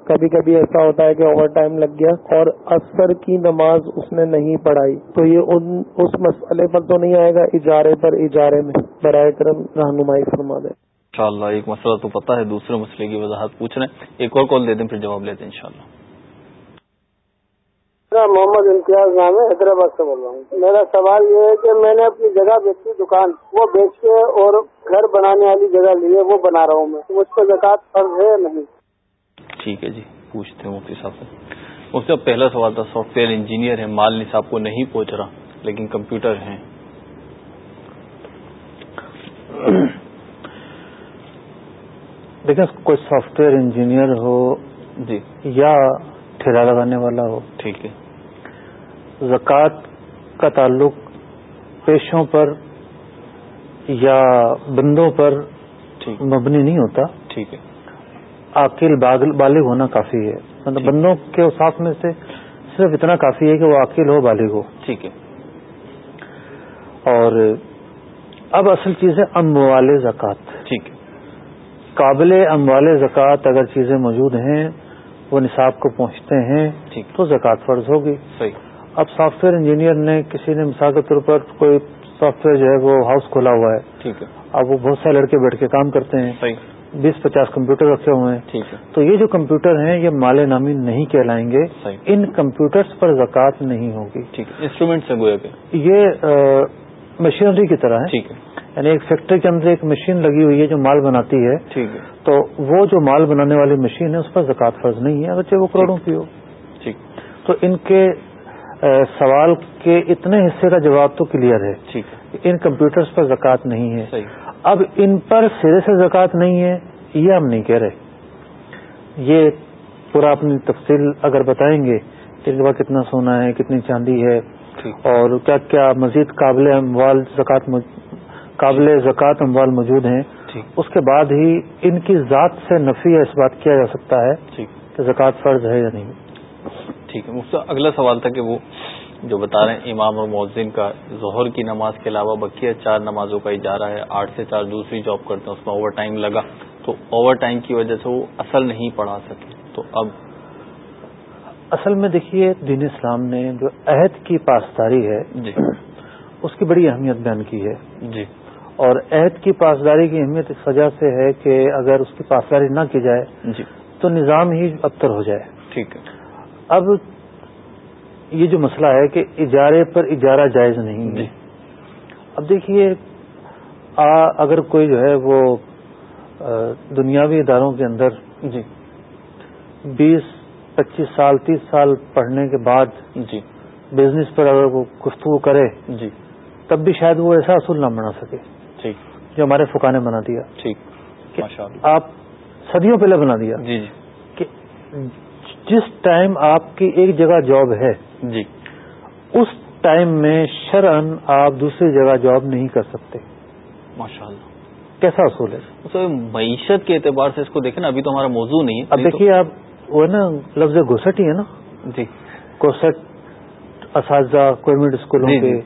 کبھی کبھی ایسا ہوتا ہے کہ اوور ٹائم لگ گیا اور اثر کی نماز اس نے نہیں پڑھائی۔ تو یہ ان اس مسئلے پر تو نہیں آئے گا اجارے پر اجارے میں۔ برائے کرم رہنمائی فرما دیں انشاءاللہ ایک مسئلہ تو پتا ہے دوسرے مسئلے کی وضاحت پوچھ رہے ہیں ایک اور کال دے دیں پھر جواب لیتے ہیں انشاءاللہ۔ میرا محمد امتیاز نام ہے حیدرآباد سے بول رہا ہوں۔ میرا سوال یہ ہے کہ میں نے اپنی جگہ بیچی دکان وہ بیچ کے اور گھر بنانے والی جگہ لی ہے وہ بنا رہا ہوں میں۔ مجھ کو زکات فرض ہے نہیں؟ ٹھیک ہے جی پوچھتے ہیں مفتی صاحب سے۔ مفتی صاحب پہلا سوال تھا سافٹ ویئر انجینئر ہے مال نصاب کو نہیں پہنچ رہا لیکن کمپیوٹر ہیں۔ دیکھیں کوئی سافٹ ویئر انجینئر ہو جی۔ یا ٹھیلا لگانے والا ہو ٹھیک ہے۔ زکوٰۃ کا تعلق پیشوں پر یا بندوں پر ٹھیک۔ مبنی نہیں ہوتا۔ ٹھیک ہے۔ عاقل بالغ ہونا کافی ہے۔ مطلب۔ بندوں کے اوساف میں سے صرف اتنا کافی ہے کہ وہ عاقل ہو بالغ ہو۔ ٹھیک ہے۔ اور اب اصل چیز ہے اموال زکوٰۃ۔ ٹھیک ہے۔ قابل اموال زکوٰۃ اگر چیزیں موجود ہیں وہ نصاب کو پہنچتے ہیں تو زکوٰۃ فرض ہوگی۔ صحیح۔ اب سافٹ ویئر انجینئر نے کسی نے مثال کے طور پر کوئی سافٹ ویئر جو ہے وہ ہاؤس کھولا ہوا ہے۔ ٹھیک ہے۔ اب وہ بہت سارے لڑکے بیٹھ کے کام کرتے ہیں۔ صحیح۔ بیس پچاس کمپیوٹر رکھے ہوئے ہیں۔ تو یہ جو کمپیوٹر ہیں یہ مال نامی نہیں کہلائیں گے۔ ان کمپیوٹرز پر زکوٰۃ نہیں ہوگی۔ کہ۔ یہ مشینری کی طرح ہے۔ یعنی ایک فیکٹری کے اندر ایک مشین لگی ہوئی ہے جو مال بناتی ہے۔ ٹھیک ہے۔ تو وہ جو مال بنانے والی مشین ہے اس پر زکوٰۃ فرض نہیں ہے اگرچہ وہ کروڑوں کی ہو۔ تو ان کے سوال کے اتنے حصے کا جواب تو کلیئر ہے۔ ٹھیک ہے۔ ان کمپیوٹرز پر زکوٰۃ نہیں ہے۔ صحیح۔ اب ان پر سرے سے زکوٰۃ نہیں ہے یہ ہم نہیں کہہ رہے۔ یہ پورا اپنی تفصیل اگر بتائیں گے کہ کتنا سونا ہے کتنی چاندی ہے اور کیا کیا مزید قابل اموال زکوٰۃ قابل زکوٰۃ اموال موجود ہیں۔ اس کے بعد ہی ان کی ذات سے نفی اس بات کیا جا سکتا ہے کہ زکوٰۃ فرض ہے یا نہیں۔ ٹھیک ہے اگلا سوال تھا کہ وہ جو بتا رہے ہیں امام اور مؤذن کا ظہر کی نماز کے علاوہ بقیہ چار نمازوں کا اجارہ ہے آٹھ سے چار دوسری جاب کرتے ہیں اس میں اوور ٹائم لگا۔ تو اوور ٹائم کی وجہ سے وہ اصل نہیں پڑھا سکے۔ تو اب اصل میں دیکھیے دین اسلام نے جو عہد کی پاسداری ہے جی۔ اس کی بڑی اہمیت بیان کی ہے۔ جی۔ اور عہد کی پاسداری کی اہمیت اس وجہ سے ہے کہ اگر اس کی پاسداری نہ کی جائے جی۔ تو نظام ہی ابتر ہو جائے۔ ٹھیک ہے۔ اب یہ جو مسئلہ ہے کہ اجارے پر اجارہ جائز نہیں ہے۔ جی۔ اب دیکھیے اگر کوئی جو ہے وہ دنیاوی اداروں کے اندر جی۔ بیس پچیس سال تیس سال پڑھنے کے بعد جی۔ بزنس پر اگر وہ گفتگو کرے جی۔ تب بھی شاید وہ ایسا اصول نہ بنا سکے۔ ٹھیک جو ہمارے فقا نے بنا دیا۔ ٹھیک۔ آپ صدیوں پہلے بنا دیا جی جی۔ کہ جس ٹائم آپ کی ایک جگہ جاب ہے جی۔ اس ٹائم میں شرعن آپ دوسری جگہ جاب نہیں کر سکتے۔ ماشاء اللہ کیسا اصول ہے؟ تو معیشت کے اعتبار سے اس کو دیکھیں نا ابھی تو ہمارا موضوع نہیں ہے۔ اب دیکھیے آپ وہ نا لفظ گھسٹ ہی ہے نا۔ جی۔ گوسٹ اساتذہ گورنمنٹ اسکولوں جی، کے جی۔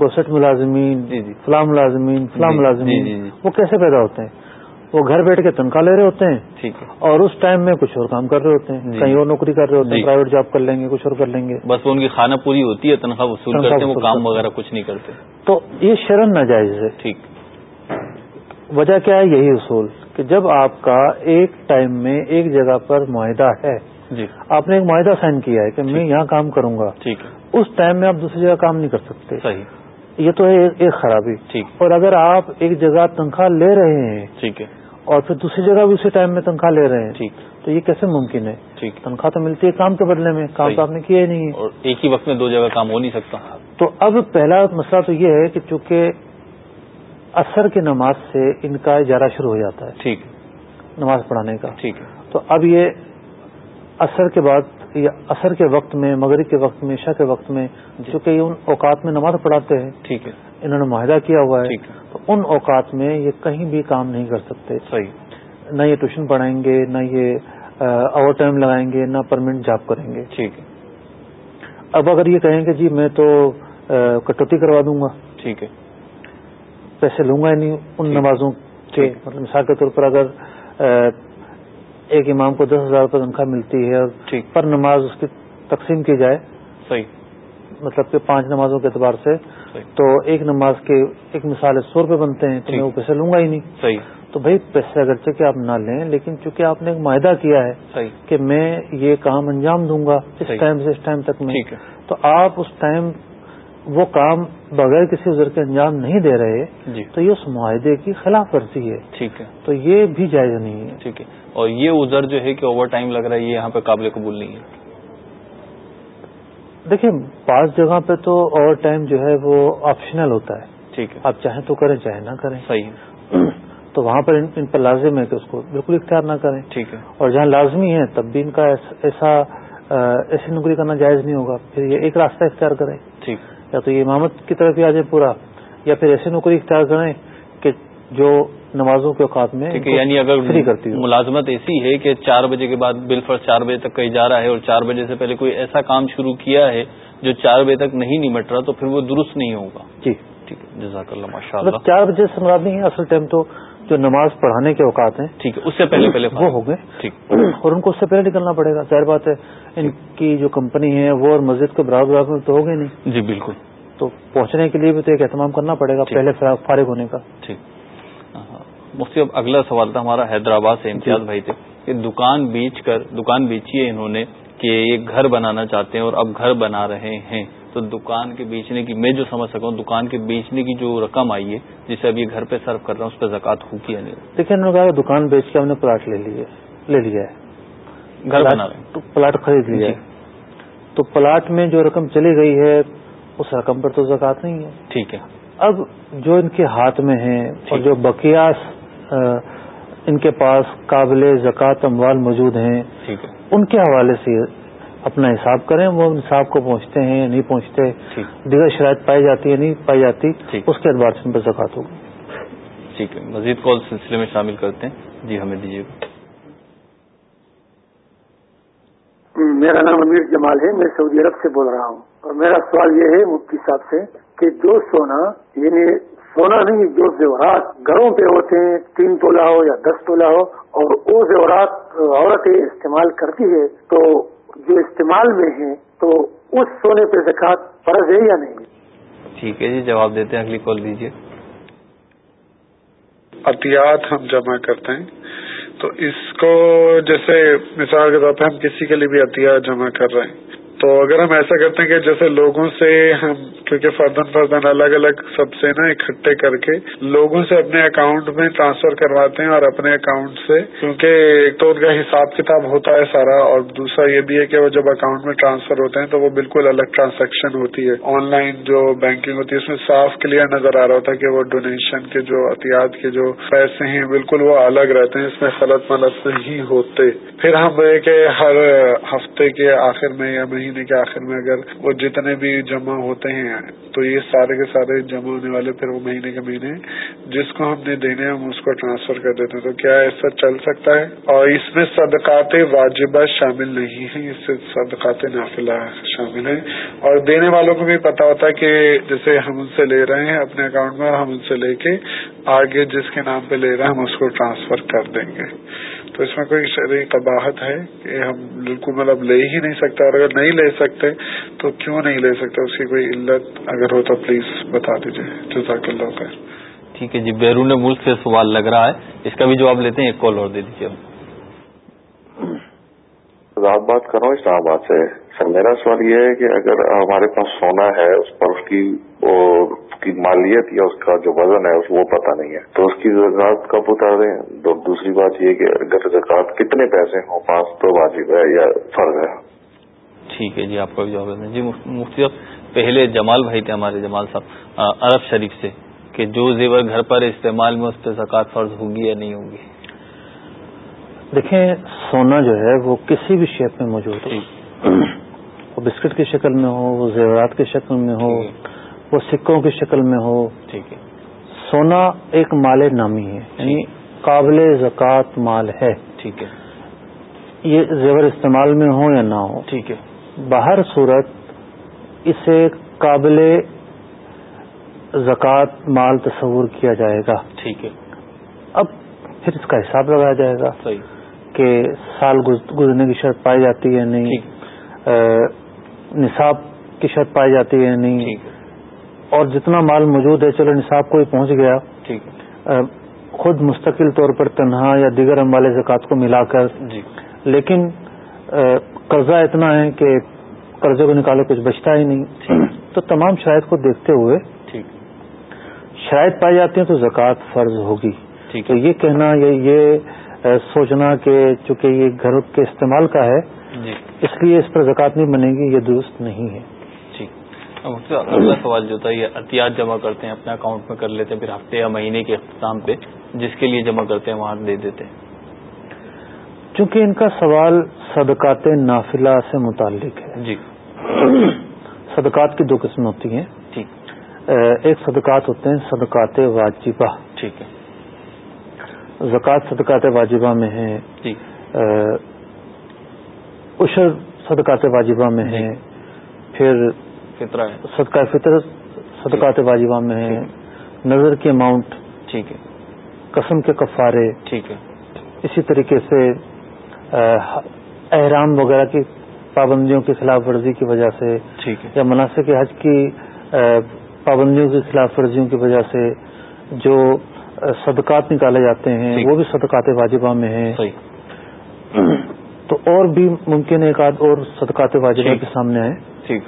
گوسٹ ملازمین جی،۔ فلاں ملازمین فلاں ملازمین۔ وہ کیسے پیدا ہوتے ہیں؟ وہ گھر بیٹھ کے تنخواہ لے رہے ہوتے ہیں اور اس ٹائم میں کچھ اور کام کر رہے ہوتے ہیں۔ جی۔ کہیں اور نوکری کر رہے ہوتے ہیں جی۔ پرائیویٹ جاب کر لیں گے کچھ اور کر لیں گے۔ بس ان کی کھانا پوری ہوتی ہے تنخواہ وصول کرتے ہیں وہ کام۔ وغیرہ کچھ نہیں کرتے۔ تو یہ شرم ناجائز ہے۔ ٹھیک۔ وجہ کیا ہے؟ یہی اصول کہ جب آپ کا ایک ٹائم میں ایک جگہ پر معاہدہ ہے جی۔ آپ نے ایک معاہدہ سائن کیا ہے کہ میں یہاں کام کروں گا۔ ٹھیک۔ اس ٹائم میں آپ دوسری جگہ کام نہیں کر سکتے۔ صحیح۔ یہ تو ہے ایک ایک خرابی۔ ٹھیک۔ اور اگر آپ ایک جگہ تنخواہ لے رہے ہیں ٹھیک ہے۔ اور پھر دوسری جگہ بھی اسی ٹائم میں تنخواہ لے رہے ہیں۔ ٹھیک۔ تو یہ کیسے ممکن ہے؟ ٹھیک۔ تنخواہ تو ملتی ہے کام کے بدلے میں کام۔ تو آپ نے کیا ہی نہیں۔ ہے اور ایک ہی وقت میں دو جگہ کام ہو نہیں سکتا۔ تو اب پہلا مسئلہ تو یہ ہے کہ چونکہ اثر کی نماز سے ان کا اجارہ شروع ہو جاتا ہے ٹھیک۔ نماز پڑھانے کا۔ ٹھیک۔ تو اب یہ اثر کے بعد یا اثر کے وقت میں مغرب کے وقت میں عشاء کے وقت میں چونکہ یہ ان اوقات میں نماز پڑھاتے ہیں ٹھیک ہے۔ انہوں نے معاہدہ کیا ہوا ہے۔ ان اوقات میں یہ کہیں بھی کام نہیں کر سکتے۔ صحیح۔ نہ یہ ٹیوشن پڑھائیں گے نہ یہ اوور ٹائم لگائیں گے نہ پرمنٹ جاب کریں گے۔ ٹھیک۔ ہے اب اگر یہ کہیں کہ جی میں تو کٹوتی کروا دوں گا۔ ٹھیک ہے۔ پیسے لوں گا ہی نہیں ان۔ نمازوں کے۔ مطلب مثال کے طور پر اگر ایک امام کو دس ہزار روپے تنخواہ ملتی ہے اور پر نماز اس کی تقسیم کی جائے صحیح۔ مطلب کہ پانچ نمازوں کے اعتبار سے تو ایک نماز کے ایک مثال سو روپے بنتے ہیں تو میں۔ وہ پیسے لوں گا ہی نہیں۔ صحیح۔ تو بھائی پیسے اگرچہ کہ آپ نہ لیں لیکن چونکہ آپ نے ایک معاہدہ کیا ہے کہ میں یہ کام انجام دوں گا اس۔ ٹائم سے اس ٹائم تک میں۔ تو آپ اس ٹائم وہ کام بغیر کسی عذر کے انجام نہیں دے رہے جی۔ تو یہ اس معاہدے کی خلاف ورزی ہے۔ ٹھیک ہے۔ تو یہ بھی جائز نہیں ہے۔ ٹھیک ہے۔ اور یہ ازر جو ہے کہ اوور ٹائم لگ رہا ہے یہ یہاں پہ قابل قبول نہیں ہے۔ دیکھیں بعض جگہ پہ تو اوور ٹائم جو ہے وہ آپشنل ہوتا ہے۔ ٹھیک ہے۔ آپ چاہیں تو کریں چاہے نہ کریں۔ صحیح تو وہاں پر ان پر لازم ہے کہ اس کو بالکل اختیار نہ کریں۔ ٹھیک ہے۔ اور جہاں لازمی ہے تب بھی ان کا ایس- ایسا ایسی نوکری کرنا جائز نہیں ہوگا۔ پھر یہ ایک راستہ اختیار کریں۔ ٹھیک۔ یا تو یہ امامت کی طرف ہی آ جائے پورا۔ یا پھر ایسی نوکری اختیار کریں کہ جو نمازوں کے اوقات میں ٹھیک ہے یعنی اگر فری کرتی ہو ملازمت ایسی ہے کہ چار بجے کے بعد بل فرض چار بجے تک کہیں جا رہا ہے اور چار بجے سے پہلے کوئی ایسا کام شروع کیا ہے جو چار بجے تک نہیں نمٹ رہا تو پھر وہ درست نہیں ہوگا۔ جی۔ ٹھیک ہے جزاک اللہ ماشاء مطلب اللہ چار بجے سے مراد نہیں ہے اصل ٹائم تو جو نماز پڑھانے کے اوقات ہیں ٹھیک ہے اس سے پہلے پہلے وہ ہو گئے۔ ٹھیک۔ اور ان کو اس سے پہلے نکلنا پڑے گا۔ ظاہر بات ہے ان کی جو کمپنی ہے وہ اور مسجد کے برابر برابر تو ہوگے نہیں۔ جی بالکل۔ تو پہنچنے کے لیے بھی تو ایک اہتمام کرنا پڑے گا۔ پہلے فا- فارغ ہونے کا۔ ٹھیک۔ مفتی اب اگلا سوال تھا ہمارا حیدرآباد سے امتیاز بھائی تھے کہ دکان بیچ کر دکان بیچی ہے انہوں نے کہ ایک گھر بنانا چاہتے ہیں اور اب گھر بنا رہے ہیں۔ تو دکان کے بیچنے کی میں جو سمجھ سکا ہوں دکان کے بیچنے کی جو رقم آئی ہے جسے اب یہ گھر پہ سرو کر رہا ہوں اس پہ زکات ہو کی یا نہیں۔ دیکھیں انہوں نے کہا کہ دکان بیچ کے ہم نے پلاٹ لے لیے لے لیا ہے۔ گھر بنا رہے پلاٹ خرید لیا جی۔ ہے۔ تو پلاٹ میں جو رقم چلی گئی ہے اس رقم پر تو زکات نہیں ہے۔ ٹھیک ہے۔ اب جو ان کے ہاتھ میں ہیں اور جو بقیاس ان کے پاس قابل زکوٰۃ اموال موجود ہیں۔ ٹھیک ہے۔ ان کے حوالے سے اپنا حساب کریں وہ نصاب کو پہنچتے ہیں یا نہیں پہنچتے دیگر شرائط پائی جاتی ہے نہیں پائی جاتی۔ اس کے اعتبار سے ان پر زکات ہوگی ٹھیک ہے۔ مزید کال سلسلے میں شامل کرتے ہیں۔ جی ہمیں دیجیے۔ گا میرا نام امیر جمال ہے میں سعودی عرب سے بول رہا ہوں۔ اور میرا سوال یہ ہے مفتی صاحب سے کہ جو سونا یعنی سونا نہیں جو زیورات گھروں پہ ہوتے ہیں تین تولہ ہو یا دس تولہ ہو اور وہ زیورات عورتیں استعمال کرتی ہے تو جو استعمال میں ہیں تو اس سونے پہ زکات فرض ہے یا نہیں؟ ٹھیک ہے جی جواب دیتے ہیں اگلی کال دیجیے عطیات ہم جمع کرتے ہیں۔ تو اس کو جیسے مثال کے طور پہ ہم کسی کے لیے بھی عطیات جمع کر رہے ہیں۔ تو اگر ہم ایسا کرتے ہیں کہ جیسے لوگوں سے ہم، کیونکہ فردن فردن الگ الگ سب سے نا اکٹھے کر کے لوگوں سے اپنے اکاؤنٹ میں ٹرانسفر کرواتے ہیں اور اپنے اکاؤنٹ سے، کیونکہ ایک تو ان کا حساب کتاب ہوتا ہے سارا اور دوسرا یہ بھی ہے کہ وہ جب اکاؤنٹ میں ٹرانسفر ہوتے ہیں تو وہ بالکل الگ ٹرانزیکشن ہوتی ہے۔ آن لائن جو بینکنگ ہوتی ہے، اس میں صاف کلیئر نظر آ رہا ہوتا ہے کہ وہ ڈونیشن کے جو احتیاط کے جو پیسے ہیں، بالکل وہ الگ رہتے ہیں، اس میں غلط ملط نہیں ہوتے۔ پھر ہم یہ کہ ہر ہفتے کے آخر میں یا مہینے کے آخر میں اگر وہ جتنے بھی جمع ہوتے ہیں، تو یہ سارے کے سارے جمع ہونے والے پھر وہ مہینے کے مہینے جس کو ہم نے دینے ہم اس کو ٹرانسفر کر دیتے ہیں۔ تو کیا ایسا چل سکتا ہے؟ اور اس میں صدقات واجبہ شامل نہیں ہیں، اس سے صدقات نافلہ شامل ہیں۔ اور دینے والوں کو بھی پتا ہوتا ہے کہ جیسے ہم ان سے لے رہے ہیں اپنے اکاؤنٹ میں، اور ہم ان سے لے کے آگے جس کے نام پہ لے رہے ہیں، ہم اس کو ٹرانسفر کر دیں گے۔ تو اس میں کوئی شرعی قباحت ہے کہ ہم بالکل مطلب لے ہی نہیں سکتے اور اگر نہیں لے سکتے تو کیوں نہیں لے سکتے؟ اس کی کوئی علت اگر ہو تو پلیز بتا دیجیے جزاک اللہ خیر۔ ٹھیک ہے جی بیرون ملک سے سوال لگ رہا ہے۔ اس کا بھی جواب لیتے ہیں ایک کال اور دے دیجیے بات کر رہا ہوں اسلام آباد سے۔ سر میرا سوال یہ ہے کہ اگر ہمارے پاس سونا ہے اس پر اس کی کی مالیت یا اس کا جو وزن ہے وہ پتہ نہیں ہے۔ تو اس کی زکات کب اتار دیں تو دوسری بات یہ کہ اگر زکات کتنے پیسے ہوں پاس تو واجب ہے یا فرض ہے۔ ٹھیک ہے جی آپ کا بھی جواب ہیں جی مفتی صاحب پہلے جمال بھائی تھے ہمارے جمال صاحب عرب شریف سے کہ جو زیور گھر پر استعمال میں اس پہ زکات فرض ہوگی یا نہیں ہوگی؟ دیکھیں سونا جو ہے وہ کسی بھی شیپ میں موجود ہو۔ وہ بسکٹ کی شکل میں ہو وہ زیورات کی شکل میں ہو وہ سکوں کی شکل میں ہو۔ ٹھیک ہے۔ سونا ایک مال نامی ہے یعنی قابل زکوٰۃ مال ہے۔ ٹھیک ہے۔ یہ زیور استعمال میں ہو یا نہ ہو ٹھیک ہے۔ باہر صورت اسے قابل زکوٰۃ مال تصور کیا جائے گا۔ ٹھیک ہے۔ اب پھر اس کا حساب لگایا جائے گا صحیح۔ کہ سال گزرنے کی شرط پائی جاتی ہے نہیں؟ نصاب کی شرط پائی جاتی ہے نہیں؟ اور جتنا مال موجود ہے چلو نصاب کو ہی پہنچ گیا۔ خود مستقل طور پر تنہا یا دیگر اموال زکوٰۃ کو ملا کر۔ جی۔ لیکن قرضہ اتنا ہے کہ قرضے کو نکالے کچھ بچتا ہی نہیں۔ تو تمام شرائط کو دیکھتے ہوئے شرائط پائی جاتی ہیں تو زکوٰۃ فرض ہوگی۔ تو یہ کہنا یہ سوچنا کہ چونکہ یہ گھر کے استعمال کا ہے جی۔ اس لیے اس پر زکوٰۃ نہیں بنے گی یہ درست نہیں ہے۔ اگلا سوال جو تھا یہ احتیاط جمع کرتے ہیں اپنے اکاؤنٹ میں کر لیتے ہیں پھر ہفتے یا مہینے کے اختتام پہ جس کے لیے جمع کرتے ہیں وہاں دے دیتے ہیں۔ چونکہ ان کا سوال صدقات نافلہ سے متعلق ہے۔ جی۔ صدقات کی دو قسم ہوتی ہیں۔ ٹھیک۔ ایک صدقات ہوتے ہیں صدقات واجبہ۔ ٹھیک ہے۔ زکوٰۃ صدقات واجبہ میں ہے جی۔ عشر صدقات واجبہ میں ہے پھر فطرہ صدقہ فطر صدقات واجبہ میں ہے نظر کی اماؤنٹ ٹھیک ہے۔ قسم کے کفارے۔ ٹھیک ہے۔ اسی طریقے سے احرام وغیرہ کی پابندیوں کی خلاف ورزی کی وجہ سے ٹھیک ہے۔ یا مناسب حج کی پابندیوں کی خلاف ورزیوں کی وجہ سے جو صدقات نکالے جاتے ہیں وہ بھی صدقات واجبہ میں ہیں۔ تو اور بھی ممکن ایک آدھ اور صدقات واجبہ کے سامنے آئے ٹھیک۔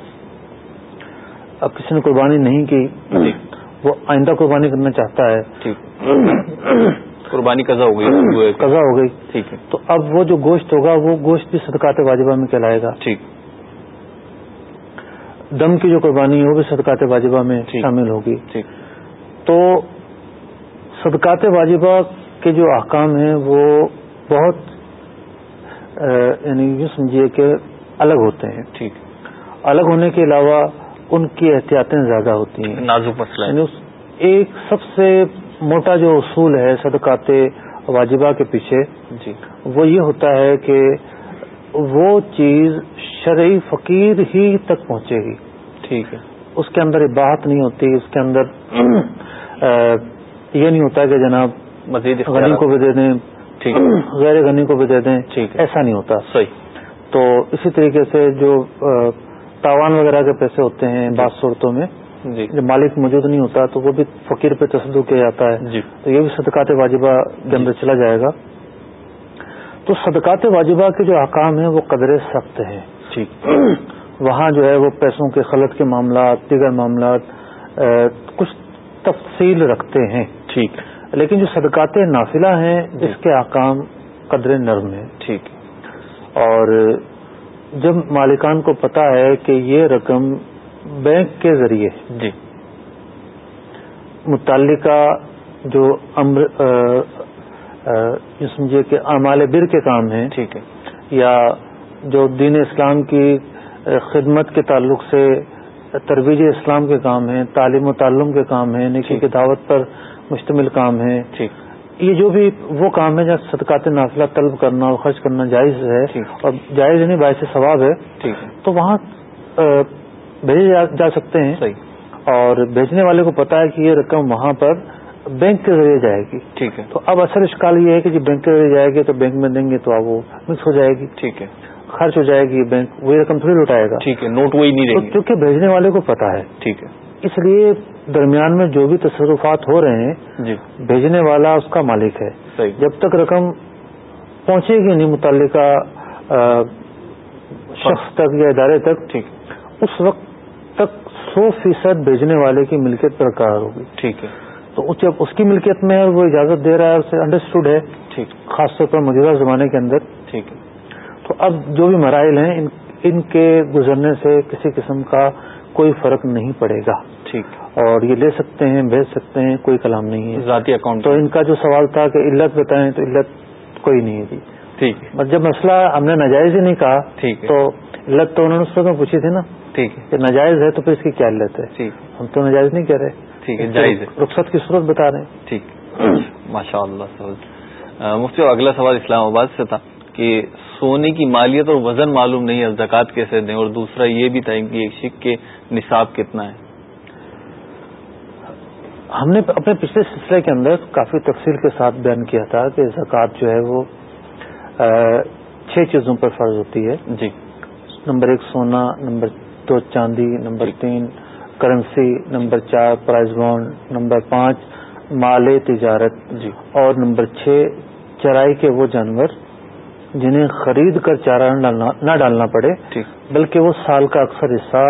اب کسی نے قربانی نہیں کی وہ آئندہ قربانی کرنا چاہتا ہے۔ قربانی قضا ہو گئی قضا ہو گئی۔ ٹھیک ہے۔ تو اب وہ جو گوشت ہوگا وہ گوشت بھی صدقات واجبہ میں کہلائے گا۔ ٹھیک۔ دم کی جو قربانی ہے وہ بھی صدقات واجبہ میں شامل ہوگی۔ تو صدقات واجبہ کے جو احکام ہیں وہ بہت یعنی یوں سمجھیے کہ الگ ہوتے ہیں۔ ٹھیک۔ الگ ہونے کے علاوہ ان کی احتیاطیں زیادہ ہوتی ہیں۔ نازک مسئلہ یعنی ایک سب سے موٹا جو اصول ہے صدقات واجبہ کے پیچھے جی۔ وہ یہ ہوتا ہے کہ وہ چیز شرعی فقیر ہی تک پہنچے گی۔ ٹھیک ہے۔ اس کے اندر بات نہیں ہوتی اس کے اندر یہ نہیں ہوتا کہ جناب مزید غنی کو بھی دے دیں ٹھیک غیر غنی کو بھی دے دیں ٹھیک ایسا نہیں ہوتا۔ صحیح۔ تو اسی طریقے سے جو تاوان وغیرہ کے پیسے ہوتے ہیں بعض صورتوں میں جی. جب مالک موجود نہیں ہوتا تو وہ بھی فقیر پہ تصدق کیا جاتا ہے۔ جی. تو یہ بھی صدقات واجبہ کے اندر چلا جائے گا۔ تو صدقات واجبہ کے جو احکام ہیں وہ قدرے سخت ہیں۔ ٹھیک وہاں جو ہے وہ پیسوں کے خلط کے معاملات دیگر معاملات کچھ تفصیل رکھتے ہیں۔ ٹھیک۔ لیکن جو صدقات نافلہ ہیں اس کے احکام قدر نرم ہیں۔ ٹھیک۔ اور جب مالکان کو پتا ہے کہ یہ رقم بینک کے ذریعے جی۔ متعلقہ جو امر سمجھیے کہ اعمال بر کے کام ہیں ٹھیک ہے۔ یا جو دین اسلام کی خدمت کے تعلق سے ترویج اسلام کے کام ہیں تعلیم و تعلم کے کام ہیں نکی کی دعوت پر مشتمل کام ہیں۔ ٹھیک۔ یہ جو بھی وہ کام ہے جہاں صدقات نافلہ طلب کرنا اور خرچ کرنا جائز ہے اور جائز نہیں باعث ثواب ہے ٹھیک ہے۔ تو وہاں بھیجے جا سکتے ہیں۔ اور بھیجنے والے کو پتا ہے کہ یہ رقم وہاں پر بینک کے ذریعے جائے گی۔ ٹھیک ہے۔ تو اب اصل اشکال یہ ہے کہ جب بینک کے ذریعے جائے گی تو بینک میں دیں گے تو اب وہ مکس ہو جائے گی۔ ٹھیک ہے۔ خرچ ہو جائے گی بینک وہی رقم تھوڑی لوٹائے گا۔ ٹھیک ہے نوٹ وہی نہیں رہے کیونکہ بھیجنے والے کو پتا ہے۔ ٹھیک ہے۔ اس لیے درمیان میں جو بھی تصرفات ہو رہے ہیں جی۔ بھیجنے والا اس کا مالک ہے۔ صحیح۔ جب تک رقم پہنچے گی نہیں متعلقہ شخص تک یا ادارے تک ٹھیک۔ اس وقت تک سو فیصد بھیجنے والے کی ملکیت برقرار ہوگی۔ ٹھیک ہے۔ تو جب اس کی ملکیت میں وہ اجازت دے رہا ہے اسے انڈرسٹوڈ ہے ٹھیک۔ خاص طور پر موجودہ زمانے کے اندر۔ ٹھیک ہے۔ تو اب جو بھی مراحل ہیں ان کے گزرنے سے کسی قسم کا کوئی فرق نہیں پڑے گا۔ ٹھیک۔ اور یہ لے سکتے ہیں بھیج سکتے ہیں کوئی کلام نہیں ہے۔ ذاتی اکاؤنٹ تو ان کا جو سوال تھا کہ علت بتائیں تو علت کوئی نہیں جی ٹھیک ہے۔ جب مسئلہ ہم نے ناجائز ہی نہیں کہا ٹھیک ہے۔ تو علت تو انہوں نے اس وقت پوچھی تھی نا ٹھیک ہے۔ کہ ناجائز ہے تو پھر اس کی کیا علت ہے؟ ہم تو ناجائز نہیں کہہ رہے۔ ٹھیک ہے جائز رخصت کی صورت بتا رہے ہیں۔ ٹھیک۔ ماشاء اللہ مفتی اگلا سوال اسلام آباد سے تھا کہ سونے کی مالیت اور وزن معلوم نہیں ہے زکوٰۃ کیسے دیں؟ اور دوسرا یہ بھی تھا کہ ایک شک کے نصاب کتنا ہے۔ ہم نے اپنے پچھلے سلسلے کے اندر کافی تفصیل کے ساتھ بیان کیا تھا کہ زکوٰۃ جو ہے وہ چھ چیزوں پر فرض ہوتی ہے۔ جی۔ نمبر ایک سونا نمبر دو چاندی نمبر جی۔ تین کرنسی نمبر چار پرائز بانڈ نمبر پانچ مال تجارت جی۔ اور نمبر چھ چرائی کے وہ جانور جنہیں خرید کر چارہ نہ ڈالنا پڑے بلکہ وہ سال کا اکثر حصہ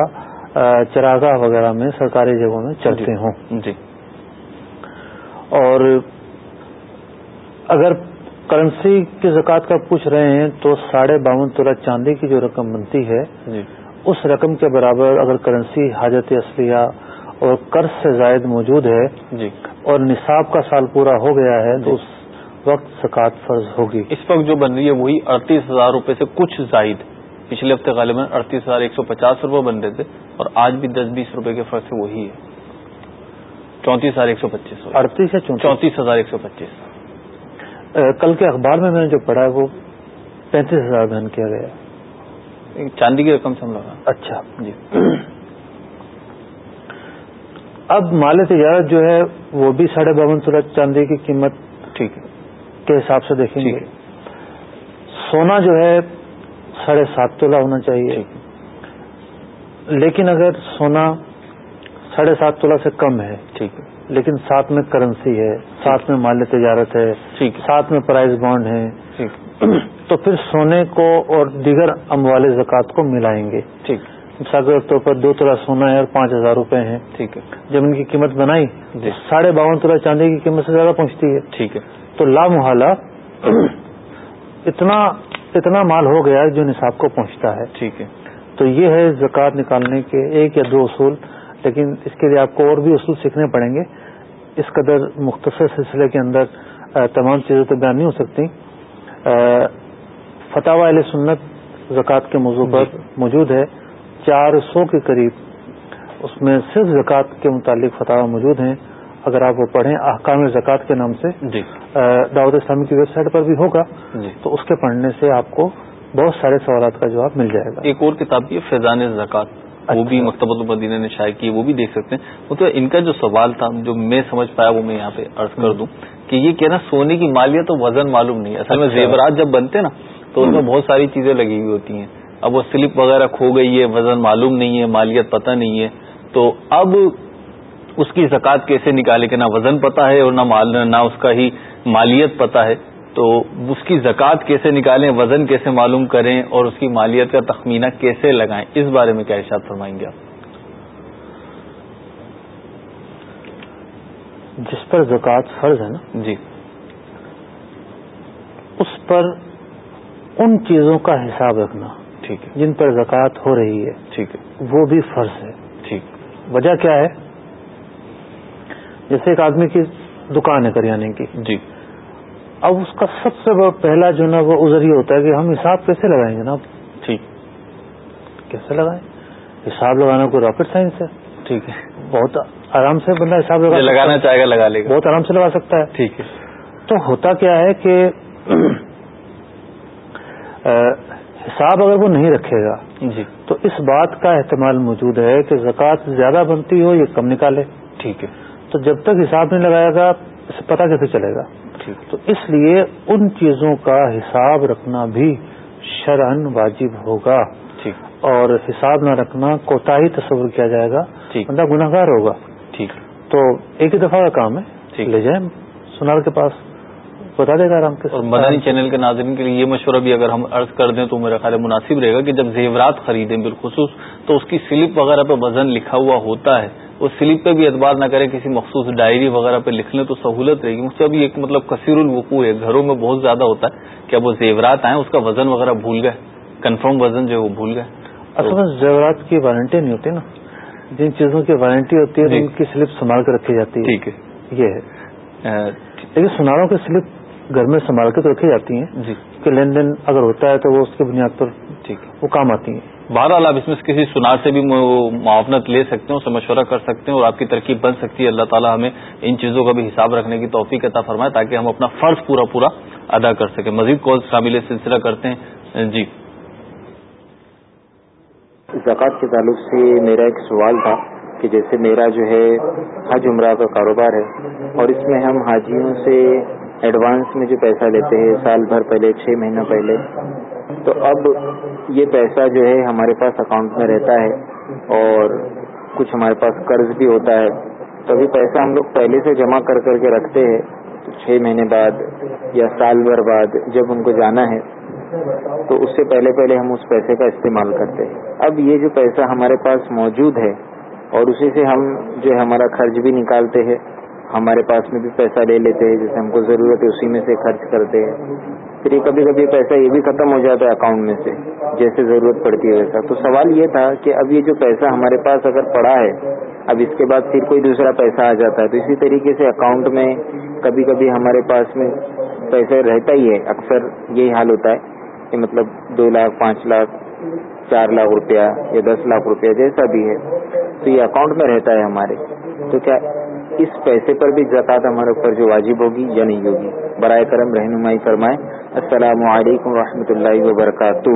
چراگاہ وغیرہ میں سرکاری جگہوں میں چلتے جی۔ ہوں۔ جی۔ اور اگر کرنسی کی زکوٰۃ کا پوچھ رہے ہیں تو ساڑھے باون تولہ چاندی کی جو رقم بنتی ہے جی۔ اس رقم کے برابر اگر کرنسی حاجت اصلیہ اور قرض سے زائد موجود ہے جی۔ اور نصاب کا سال پورا ہو گیا ہے تو اس وقت زکوٰۃ فرض ہوگی۔ اس وقت جو بن رہی ہے وہی اڑتیس ہزار روپے سے کچھ زائد۔ پچھلے ہفتے غالباً اڑتیس ہزار ایک سو پچاس روپے بن رہے تھے اور آج بھی دس بیس روپے کے فرق سے وہی ہے۔ چونتیس ہزار ایک سو پچیس اڑتیس یا چونتیس؟ ہزار ایک سو پچیس۔ کل کے اخبار میں میں نے جو پڑھا ہے وہ پینتیس ہزار بیان کیا گیا۔ ہے چاندی کی رقم سے ہم لگا۔ اچھا۔ جی۔ اب مال تجارت جو ہے وہ بھی ساڑھے باون تولہ چاندی کی قیمت ٹھیک ہے۔ کے حساب سے دیکھیں گے۔ سونا جو ہے ساڑھے سات تولہ ہونا چاہیے۔ لیکن اگر سونا ساڑھے سات تولہ سے کم ہے۔ ٹھیک ہے۔ لیکن ساتھ میں کرنسی ہے ساتھ میں مال تجارت ہے ساتھ میں پرائز بانڈ ہے تو پھر سونے کو اور دیگر اموال زکوٰۃ کو ملائیں گے۔ ٹھیک۔ مثال کے طور پر دو تولہ سونا ہے اور پانچ ہزار روپے ہیں۔ ٹھیک ہے۔ جب ان کی قیمت بنائی جی۔ ساڑھے باون تولہ چاندی کی قیمت سے زیادہ پہنچتی ہے۔ ٹھیک ہے۔ تو لامحالہ اتنا اتنا مال ہو گیا جو نصاب کو پہنچتا ہے۔ ٹھیک ہے۔ تو یہ ہے زکوٰۃ نکالنے کے ایک یا دو اصول۔ لیکن اس کے لیے آپ کو اور بھی اصول سیکھنے پڑیں گے۔ اس قدر مختصر سلسلے کے اندر تمام چیزیں تو بیان نہیں ہو سکتی۔ فتح علیہ سنت زکوٰۃ کے موضوع پر موجود ہے۔ چار سو کے قریب اس میں صرف زکوٰۃ کے متعلق فتح موجود ہیں۔ اگر آپ وہ پڑھیں احکام زکوٰۃ کے نام سے جی۔ دعوت اسلامی کی ویب سائٹ پر بھی ہوگا۔ جی۔ تو اس کے پڑھنے سے آپ کو بہت سارے سوالات کا جواب مل جائے گا۔ ایک اور کتاب بھی ہے فیضان زکات وہ بھی مکتبۃ المدینہ نے شائع کی وہ بھی دیکھ سکتے ہیں۔ تو ان کا جو سوال تھا جو میں سمجھ پایا وہ میں یہاں پہ عرض کر دوں کہ یہ کہنا سونے کی مالیت تو وزن معلوم نہیں ہے۔ اصل میں اچھا۔ زیورات جب بنتے ہیں نا تو اس میں بہت ساری چیزیں لگی ہوئی ہوتی ہیں۔ اب وہ سلپ وغیرہ کھو گئی ہے وزن معلوم نہیں ہے مالیت پتہ نہیں ہے۔ تو اب اس کی زکوٰۃ کیسے نکالے کہ نہ وزن پتہ ہے اور نہ مال نہ اس کا ہی مالیت پتہ ہے۔ تو اس کی زکوٰۃ کیسے نکالیں وزن کیسے معلوم کریں اور اس کی مالیت کا تخمینہ کیسے لگائیں اس بارے میں کیا ارشاد فرمائیں گے آپ؟ جس پر زکوٰۃ فرض ہے نا جی۔ اس پر ان چیزوں کا حساب رکھنا ٹھیک ہے۔ جن پر زکوٰۃ ہو رہی ہے ٹھیک ہے۔ وہ بھی فرض ہے۔ ٹھیک۔ وجہ کیا ہے؟ جیسے ایک آدمی کی دکان ہے کریانے کی۔ جی۔ اب اس کا سب سے پہلا جو نا وہ ازر یہ ہوتا ہے کہ ہم حساب کیسے لگائیں جناب ٹھیک۔ کیسے لگائیں؟ حساب لگانا کوئی راکٹ سائنس ہے؟ ٹھیک ہے۔ بہت آرام سے بندہ حساب لگا لگانا ہے۔ چاہے گا لگا لے گا۔ بہت آرام سے لگا سکتا ہے۔ ٹھیک ہے۔ تو ہوتا کیا ہے کہ حساب اگر وہ نہیں رکھے گا جی۔ تو اس بات کا احتمال موجود ہے کہ زکوٰۃ زیادہ بنتی ہو یا کم نکالے۔ ٹھیک ہے۔ تو جب تک حساب نہیں لگائے گا اسے پتہ کیسے چلے گا؟ تو اس لیے ان چیزوں کا حساب رکھنا بھی شرعن واجب ہوگا۔ ٹھیک۔ اور حساب نہ رکھنا کوتا ہی تصور کیا جائے گا۔ بندہ گناہ گار ہوگا۔ ٹھیک۔ تو ایک ہی دفعہ کا کام ہے۔ ٹھیک۔ لے جائیں سنار کے پاس۔ بتا دے گا آرام کے اور مدنی چینل کے ناظرین کے لیے یہ مشورہ بھی اگر ہم عرض کر دیں تو میرا خیال مناسب رہے گا کہ جب زیورات خریدیں بالخصوص تو اس کی سلپ وغیرہ پہ وزن لکھا ہوا ہوتا ہے۔ اس سلپ پہ بھی اعتبار نہ کریں کسی مخصوص ڈائری وغیرہ پہ لکھ لیں تو سہولت رہے گی۔ مجھ سے ابھی ایک مطلب کثیر الوقوع ہے۔ گھروں میں بہت زیادہ ہوتا ہے کہ اب وہ زیورات آئیں اس کا وزن وغیرہ بھول گئے۔ کنفرم وزن جو ہے وہ بھول گئے۔ اصل میں زیورات کی وارنٹی نہیں ہوتی نا۔ جن چیزوں کی وارنٹی ہوتی ہے جی۔ ان کی سلپ سنبھال کے رکھی جاتی ہے۔ ٹھیک ہے۔ یہ ہے۔ لیکن سناروں کی سلپ گھر میں سنبھال کے تو رکھی جاتی ہیں۔ جی۔ کہ لین دین اگر ہوتا ہے تو وہ اس کی بنیاد پر ٹھیک ہے۔ وہ کام آتی ہیں۔ بہرحال آپ اس میں سے کسی سنار سے بھی معاونت لے سکتے ہیں اس سے مشورہ کر سکتے ہیں اور آپ کی ترکیب بن سکتی ہے۔ اللہ تعالیٰ ہمیں ان چیزوں کا بھی حساب رکھنے کی توفیق عطا فرمائے تاکہ ہم اپنا فرض پورا پورا ادا کر سکیں۔ مزید کال شامل سلسلہ کرتے ہیں۔ جی۔ زکوٰۃ کے تعلق سے میرا ایک سوال تھا کہ جیسے میرا جو ہے حج عمرہ کا کاروبار ہے اور اس میں ہم حاجیوں سے ایڈوانس میں جو پیسہ لیتے ہیں، سال بھر پہلے، چھ مہینہ پہلے تو اب یہ پیسہ جو ہے ہمارے پاس اکاؤنٹ میں رہتا ہے اور کچھ ہمارے پاس قرض بھی ہوتا ہے۔ تو ابھی پیسہ ہم لوگ پہلے سے جمع کر کر کے رکھتے ہیں۔ تو چھ مہینے بعد یا سال بھر بعد جب ان کو جانا ہے، تو اس سے پہلے پہلے ہم اس پیسے کا استعمال کرتے ہیں۔ اب یہ جو پیسہ ہمارے پاس موجود ہے اور اسی سے ہم جو ہے ہمارا خرچ بھی نکالتے ہیں۔ ہمارے پاس میں بھی پیسہ لے لیتے ہیں، جیسے ہم کو ضرورت ہے اسی میں سے خرچ کرتے ہیں۔ پھر یہ کبھی کبھی پیسہ یہ بھی ختم ہو جاتا ہے اکاؤنٹ میں سے، جیسے ضرورت پڑتی ہے ویسا۔ تو سوال یہ تھا کہ اب یہ جو پیسہ ہمارے پاس اگر پڑا ہے، اب اس کے بعد پھر کوئی دوسرا پیسہ آ جاتا ہے۔ تو اسی طریقے سے اکاؤنٹ میں کبھی کبھی ہمارے پاس میں پیسے رہتا ہی ہے۔ اکثر یہی حال ہوتا ہے کہ مطلب دو لاکھ، پانچ لاکھ، چار لاکھ روپیہ یا دس لاکھ روپیہ جیسا بھی ہے۔ تو یہ اکاؤنٹ میں رہتا ہے ہمارے۔ تو کیا اس پیسے پر بھی زکوٰۃ ہمارے اوپر جو واجب ہوگی یا نہیں ہوگی؟ برائے کرم رہنمائی فرمائیں۔ السلام علیکم و اللہ وبرکاتہ۔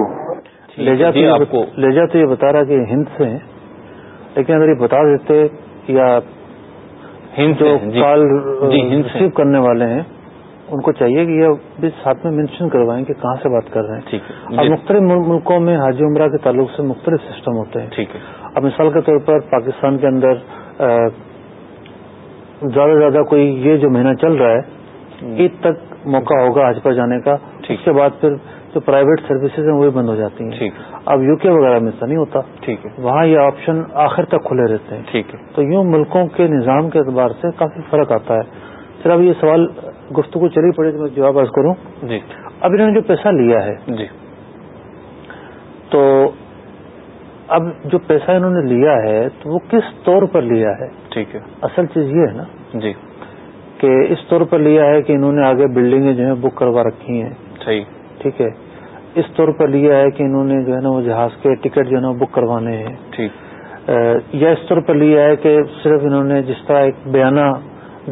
لہجہ تو یہ بتا رہا کہ ہند سے ہیں لیکن اگر یہ بتا دیتے یا ہند جو جی۔ کال جی، ہند سے۔ ریسیو کرنے والے ہیں ان کو چاہیے کہ یہ بھی ساتھ میں مینشن کروائیں کہ کہاں سے بات کر رہے ہیں۔ ٹھیک ہے۔ اب جی، مختلف مل- ملکوں میں حاجی عمرہ کے تعلق سے مختلف سسٹم ہوتے ہیں۔ ٹھیک ہے۔ اب مثال کے طور پر پاکستان کے اندر زیادہ سے زیادہ کوئی یہ جو مہینہ چل رہا ہے عید تک موقع ہوگا حج پر جانے کا۔ اس کے بعد پھر جو پرائیویٹ سروسز ہیں وہ بند ہو جاتی ہیں۔ اب یو کے وغیرہ میں ایسا نہیں ہوتا۔ ٹھیک ہے۔ وہاں یہ آپشن آخر تک کھلے رہتے ہیں۔ ٹھیک ہے۔ تو یوں ملکوں کے نظام کے اعتبار سے کافی فرق آتا ہے۔ پھر اب یہ سوال گفتگو چلی پڑے تو میں جواب عرض کروں۔ جی۔ اب انہوں نے جو پیسہ لیا ہے جی۔ تو اب جو پیسہ انہوں نے لیا ہے تو وہ کس طور پر لیا ہے؟ ٹھیک ہے۔ اصل چیز یہ ہے نا جی۔ کہ اس طور پر لیا ہے کہ انہوں نے آگے بلڈنگیں جو ہیں بک کروا رکھی ہیں۔ صحیح۔ ٹھیک ہے۔ اس طور پر لیا ہے کہ انہوں نے جو ہے نا وہ جہاز کے ٹکٹ جو ہے نا بک کروانے ہیں۔ ٹھیک۔ یا اس طور پر لیا ہے کہ صرف انہوں نے جس طرح ایک بیانہ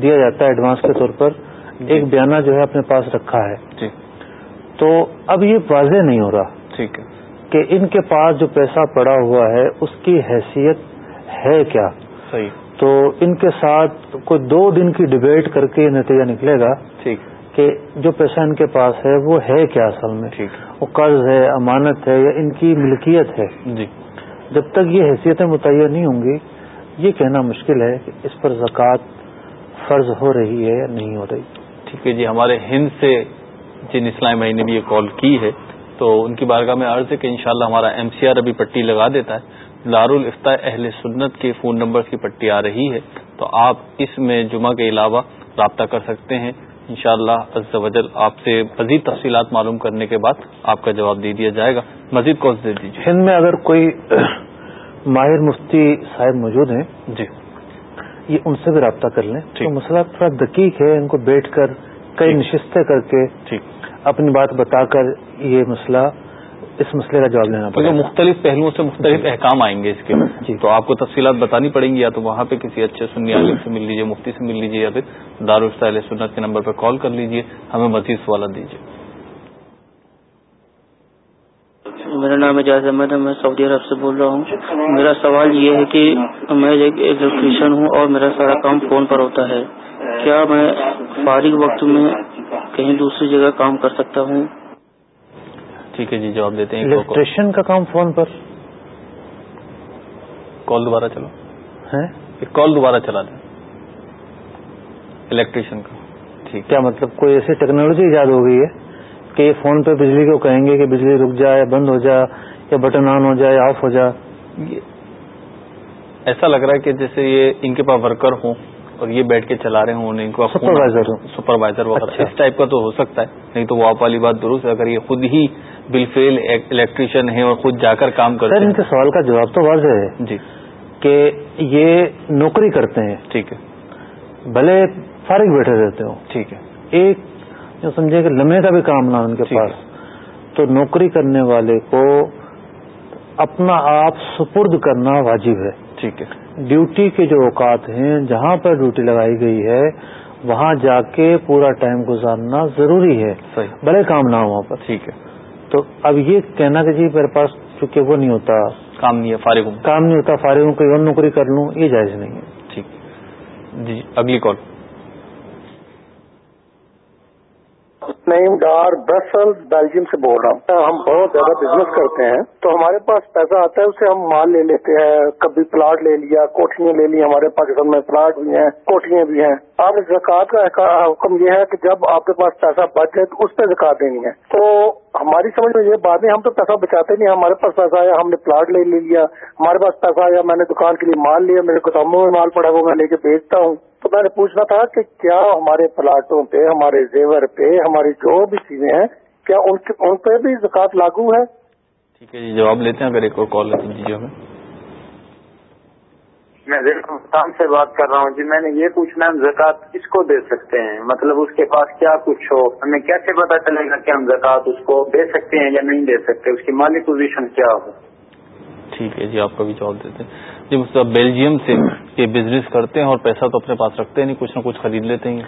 دیا جاتا ہے ایڈوانس کے طور پر ایک بیانہ جو ہے اپنے پاس رکھا ہے۔ جی۔ تو اب یہ واضح نہیں ہو رہا ٹھیک ہے۔ کہ ان کے پاس جو پیسہ پڑا ہوا ہے اس کی حیثیت ہے کیا؟ صحیح۔ تو ان کے ساتھ کوئی دو دن کی ڈبیٹ کر کے یہ نتیجہ نکلے گا ٹھیک. کہ جو پیسہ ان کے پاس ہے وہ ہے کیا اصل میں؟ وہ قرض ہے امانت ہے یا ان کی ملکیت ہے؟ جی. جب تک یہ حیثیتیں متعین نہیں ہوں گی یہ کہنا مشکل ہے کہ اس پر زکوٰۃ فرض ہو رہی ہے یا نہیں ہو رہی۔ ٹھیک ہے جی ہمارے ہند سے جن اسلامی بھائی نے بھی یہ کال کی ہے تو ان کی بارگاہ میں عرض ہے کہ انشاءاللہ ہمارا ایم سی آر ابھی پٹی لگا دیتا ہے۔ دارالفتہ اہل سنت کے فون نمبر کی پٹی آ رہی ہے تو آپ اس میں جمعہ کے علاوہ رابطہ کر سکتے ہیں۔ انشاءاللہ شاء اللہ آپ سے مزید تفصیلات معلوم کرنے کے بعد آپ کا جواب دے دیا جائے گا۔ مزید کال دے دیجیے ہند میں اگر کوئی ماہر مفتی صاحب موجود ہیں جی۔ یہ ان سے بھی رابطہ کر لیں۔ تو مسئلہ تھوڑا دقیق ہے ان کو بیٹھ کر کئی ٹھیک۔ نشستیں کر کے اپنی بات بتا کر یہ مسئلہ اس مسئلے کا جواب لینا پڑے گا۔ مختلف پہلوؤں سے مختلف احکام آئیں گے اس کے جی۔ تو آپ کو تفصیلات بتانی پڑیں گی یا تو وہاں پہ کسی اچھے سنی عالم سے مل لیجیے مفتی سے مل لیجیے یا پھر دارالفتہ علیہ سنت کے نمبر پہ کال کر لیجیے ہمیں مزید سوالات دیجیے میرا نام اعجاز احمد ہے میں سعودی عرب سے بول رہا ہوں۔ میرا سوال یہ ہے کہ میں ایک الیکٹریشین ہوں اور میرا سارا کام فون پر ہوتا ہے۔ کیا میں فارغ وقت میں کہیں دوسری جگہ کام کر سکتا ہوں؟ ٹھیک ہے جی جواب دیتے ہیں الیکٹریشین کا کام فون پر۔ کال دوبارہ چلو۔ کال دوبارہ چلا دیں۔ الیکٹریشین کا۔ ٹھیک۔ کیا مطلب کوئی ایسی ٹیکنالوجی ایجاد ہو گئی ہے کہ یہ فون پہ بجلی کو کہیں گے کہ بجلی رک جائے بند ہو جائے یا بٹن آن ہو جائے آف ہو جائے ایسا لگ رہا ہے کہ جیسے یہ ان کے پاس ورکر ہوں اور یہ بیٹھ کے چلا رہے ہوں ان کو سپروائزر سپروائزر وغیرہ۔ اس ٹائپ کا تو ہو سکتا ہے نہیں تو وہ آپ والی بات درست ہے۔ اگر یہ خود ہی بالفیل الیکٹریشین ہے اور خود جا کر کام کرتے ان کے سوال کا جواب تو واضح ہے ہیں جی۔ کہ یہ نوکری کرتے ہیں۔ ٹھیک ہے۔ بھلے فارغ بیٹھے رہتے ہوں۔ ٹھیک ہے۔ ایک جو سمجھے کہ لمحے کا بھی کام نہ ان کے۔ پاس تو نوکری کرنے والے کو اپنا آپ سپرد کرنا واجب ہے۔ ٹھیک ہے۔ ڈیوٹی کے جو اوقات ہیں جہاں پر ڈیوٹی لگائی گئی ہے وہاں جا کے پورا ٹائم گزارنا ضروری ہے۔ بڑے کام نہ ہو وہاں پر۔ ٹھیک ہے۔ تو اب یہ کہنا کہ جی میرے پاس چونکہ وہ نہیں ہوتا کام نہیں ہے فارغ ہوں۔ کام نہیں ہوتا فارغ ہوں کوئی اور نوکری کر لوں یہ جائز نہیں ہے۔ ٹھیک۔ جی اگلی کال۔ نعیم ڈار برسل بیلجیم سے بول رہا ہوں۔ ہم بہت زیادہ بزنس کرتے ہیں۔ تو ہمارے پاس پیسہ آتا ہے اسے ہم مال لے لیتے ہیں۔ کبھی پلاٹ لے لیا کوٹیاں لے لی ہمارے پاکستان میں پلاٹ بھی ہیں کوٹیاں بھی ہیں۔ اب زکوٰۃ کا حکم یہ ہے کہ جب آپ کے پاس پیسہ بچ جائے تو اس پہ زکات دینی ہے۔ تو ہماری سمجھ میں یہ بات نہیں، ہم تو پیسہ بچاتے نہیں، ہمارے پاس پیسہ آیا ہم نے پلاٹ لے لیا، ہمارے پاس پیسہ آیا میں نے دکان کے لیے مال لیا، میرے گوداموں میں مال پڑا ہوا، میں لے کے بیچتا ہوں۔ تو میں نے پوچھنا تھا کہ کیا ہمارے پلاٹوں پہ، ہمارے زیور پہ، ہماری جو بھی چیزیں ہیں، کیا ان پہ بھی زکات لاگو ہے؟ ٹھیک ہے جی جواب لیتے ہیں، اگر ایک اور کال لیتے جی،, جی ہمیں۔ میں ریلوستان سے بات کر رہا ہوں۔ جی میں نے یہ پوچھنا ہے زکات کس کو دے سکتے ہیں؟ مطلب اس کے پاس کیا کچھ ہو؟ ہمیں کیسے پتا چلے گا کہ ہم زکات اس کو دے سکتے ہیں یا نہیں دے سکتے؟ اس کی مالی پوزیشن کیا ہو؟ ٹھیک ہے جی آپ کا بھی جواب دیتے ہیں۔ جی مطلب بیلجیم سے یہ بزنس کرتے ہیں اور پیسہ تو اپنے پاس رکھتے ہیں نہیں کچھ نہ کچھ خرید لیتے ہیں۔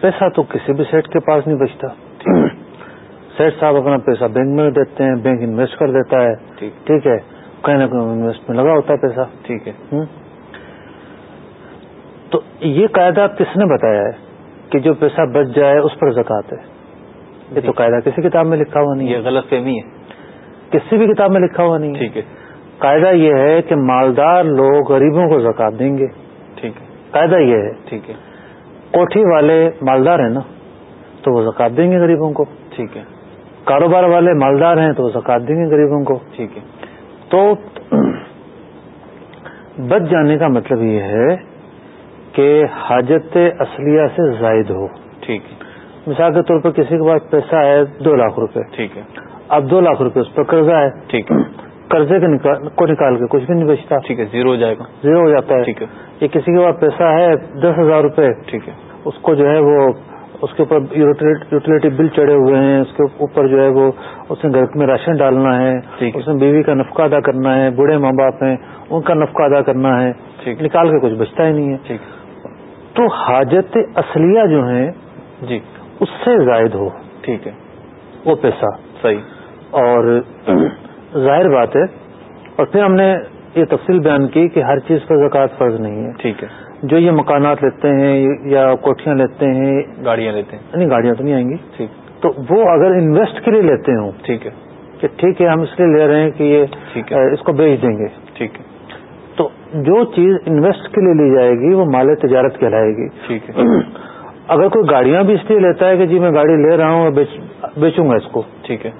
پیسہ تو کسی بھی سیٹ کے پاس نہیں بچتا۔ سیٹ صاحب اپنا پیسہ بینک میں دیتے ہیں بینک انویسٹ کر دیتا ہے۔ ٹھیک۔ ہے کہیں نہ کہیں انویسٹ میں لگا ہوتا ہے پیسہ۔ ٹھیک ہے۔ تو یہ قاعدہ کس نے بتایا ہے کہ جو پیسہ بچ جائے اس پر زکات ہے؟ یہ تو جی۔ قاعدہ کسی کتاب میں لکھا ہوا نہیں یہ غلط فہمی ہے۔ کسی بھی کتاب میں لکھا ہوا نہیں ٹھیک ہے۔ قاعدہ یہ ہے کہ مالدار لوگ غریبوں کو زکات دیں گے۔ ٹھیک ہے۔ قاعدہ یہ ہے۔ ٹھیک ہے۔ کوٹھی والے مالدار ہیں نا تو وہ زکات دیں گے غریبوں کو۔ ٹھیک ہے۔ کاروبار والے مالدار ہیں تو وہ زکات دیں گے غریبوں کو۔ ٹھیک ہے۔ تو بچ جانے کا مطلب یہ ہے کہ حاجت اصلیہ سے زائد ہو۔ ٹھیک مثال کے طور پر کسی کے پاس پیسہ ہے دو لاکھ روپے۔ ٹھیک ہے۔ اب دو لاکھ روپے اس پر قرضہ ہے۔ ٹھیک ہے۔ قرضے کو نکال کے کچھ بھی نہیں بچتا۔ ٹھیک ہے زیرو ہو جائے گا۔ زیرو ہو جاتا ہے۔ ٹھیک ہے۔ یہ کسی کے پاس پیسہ ہے دس ہزار روپے۔ ٹھیک ہے۔ اس کو جو ہے وہ اس کے اوپر یوٹیلیٹی بل چڑھے ہوئے ہیں۔ اس کے اوپر جو ہے وہ اس نے گھر میں راشن ڈالنا ہے۔ اس میں بیوی کا نفقہ ادا کرنا ہے۔ بوڑھے ماں باپ ہیں ان کا نفقہ ادا کرنا ہے۔ نکال کے کچھ بچتا ہی نہیں ہے۔ تو حاجت اصلیہ جو ہیں جی۔ اس سے زائد ہو۔ ٹھیک ہے۔ وہ پیسہ۔ صحیح۔ اور ظاہر بات ہے اور پھر ہم نے یہ تفصیل بیان کی کہ ہر چیز پر زکوٰۃ فرض نہیں ہے۔ ٹھیک ہے۔ جو یہ مکانات لیتے ہیں یا کوٹیاں لیتے ہیں گاڑیاں لیتے ہیں۔ نہیں گاڑیاں تو نہیں آئیں گی۔ ٹھیک۔ تو وہ اگر انویسٹ کے لیے لیتے ہوں ٹھیک ہے۔ کہ ٹھیک ہے ہم اس لیے لے رہے ہیں کہ یہ اس کو بیچ دیں گے۔ ٹھیک ہے۔ جو چیز انویسٹ کے لیے لی جائے گی وہ مال تجارت کہلائے گی۔ ٹھیک ہے۔ اگر کوئی گاڑیاں بھی اس لیے لیتا ہے کہ جی میں گاڑی لے رہا ہوں بیچوں گا اس کو۔ ٹھیک ہے۔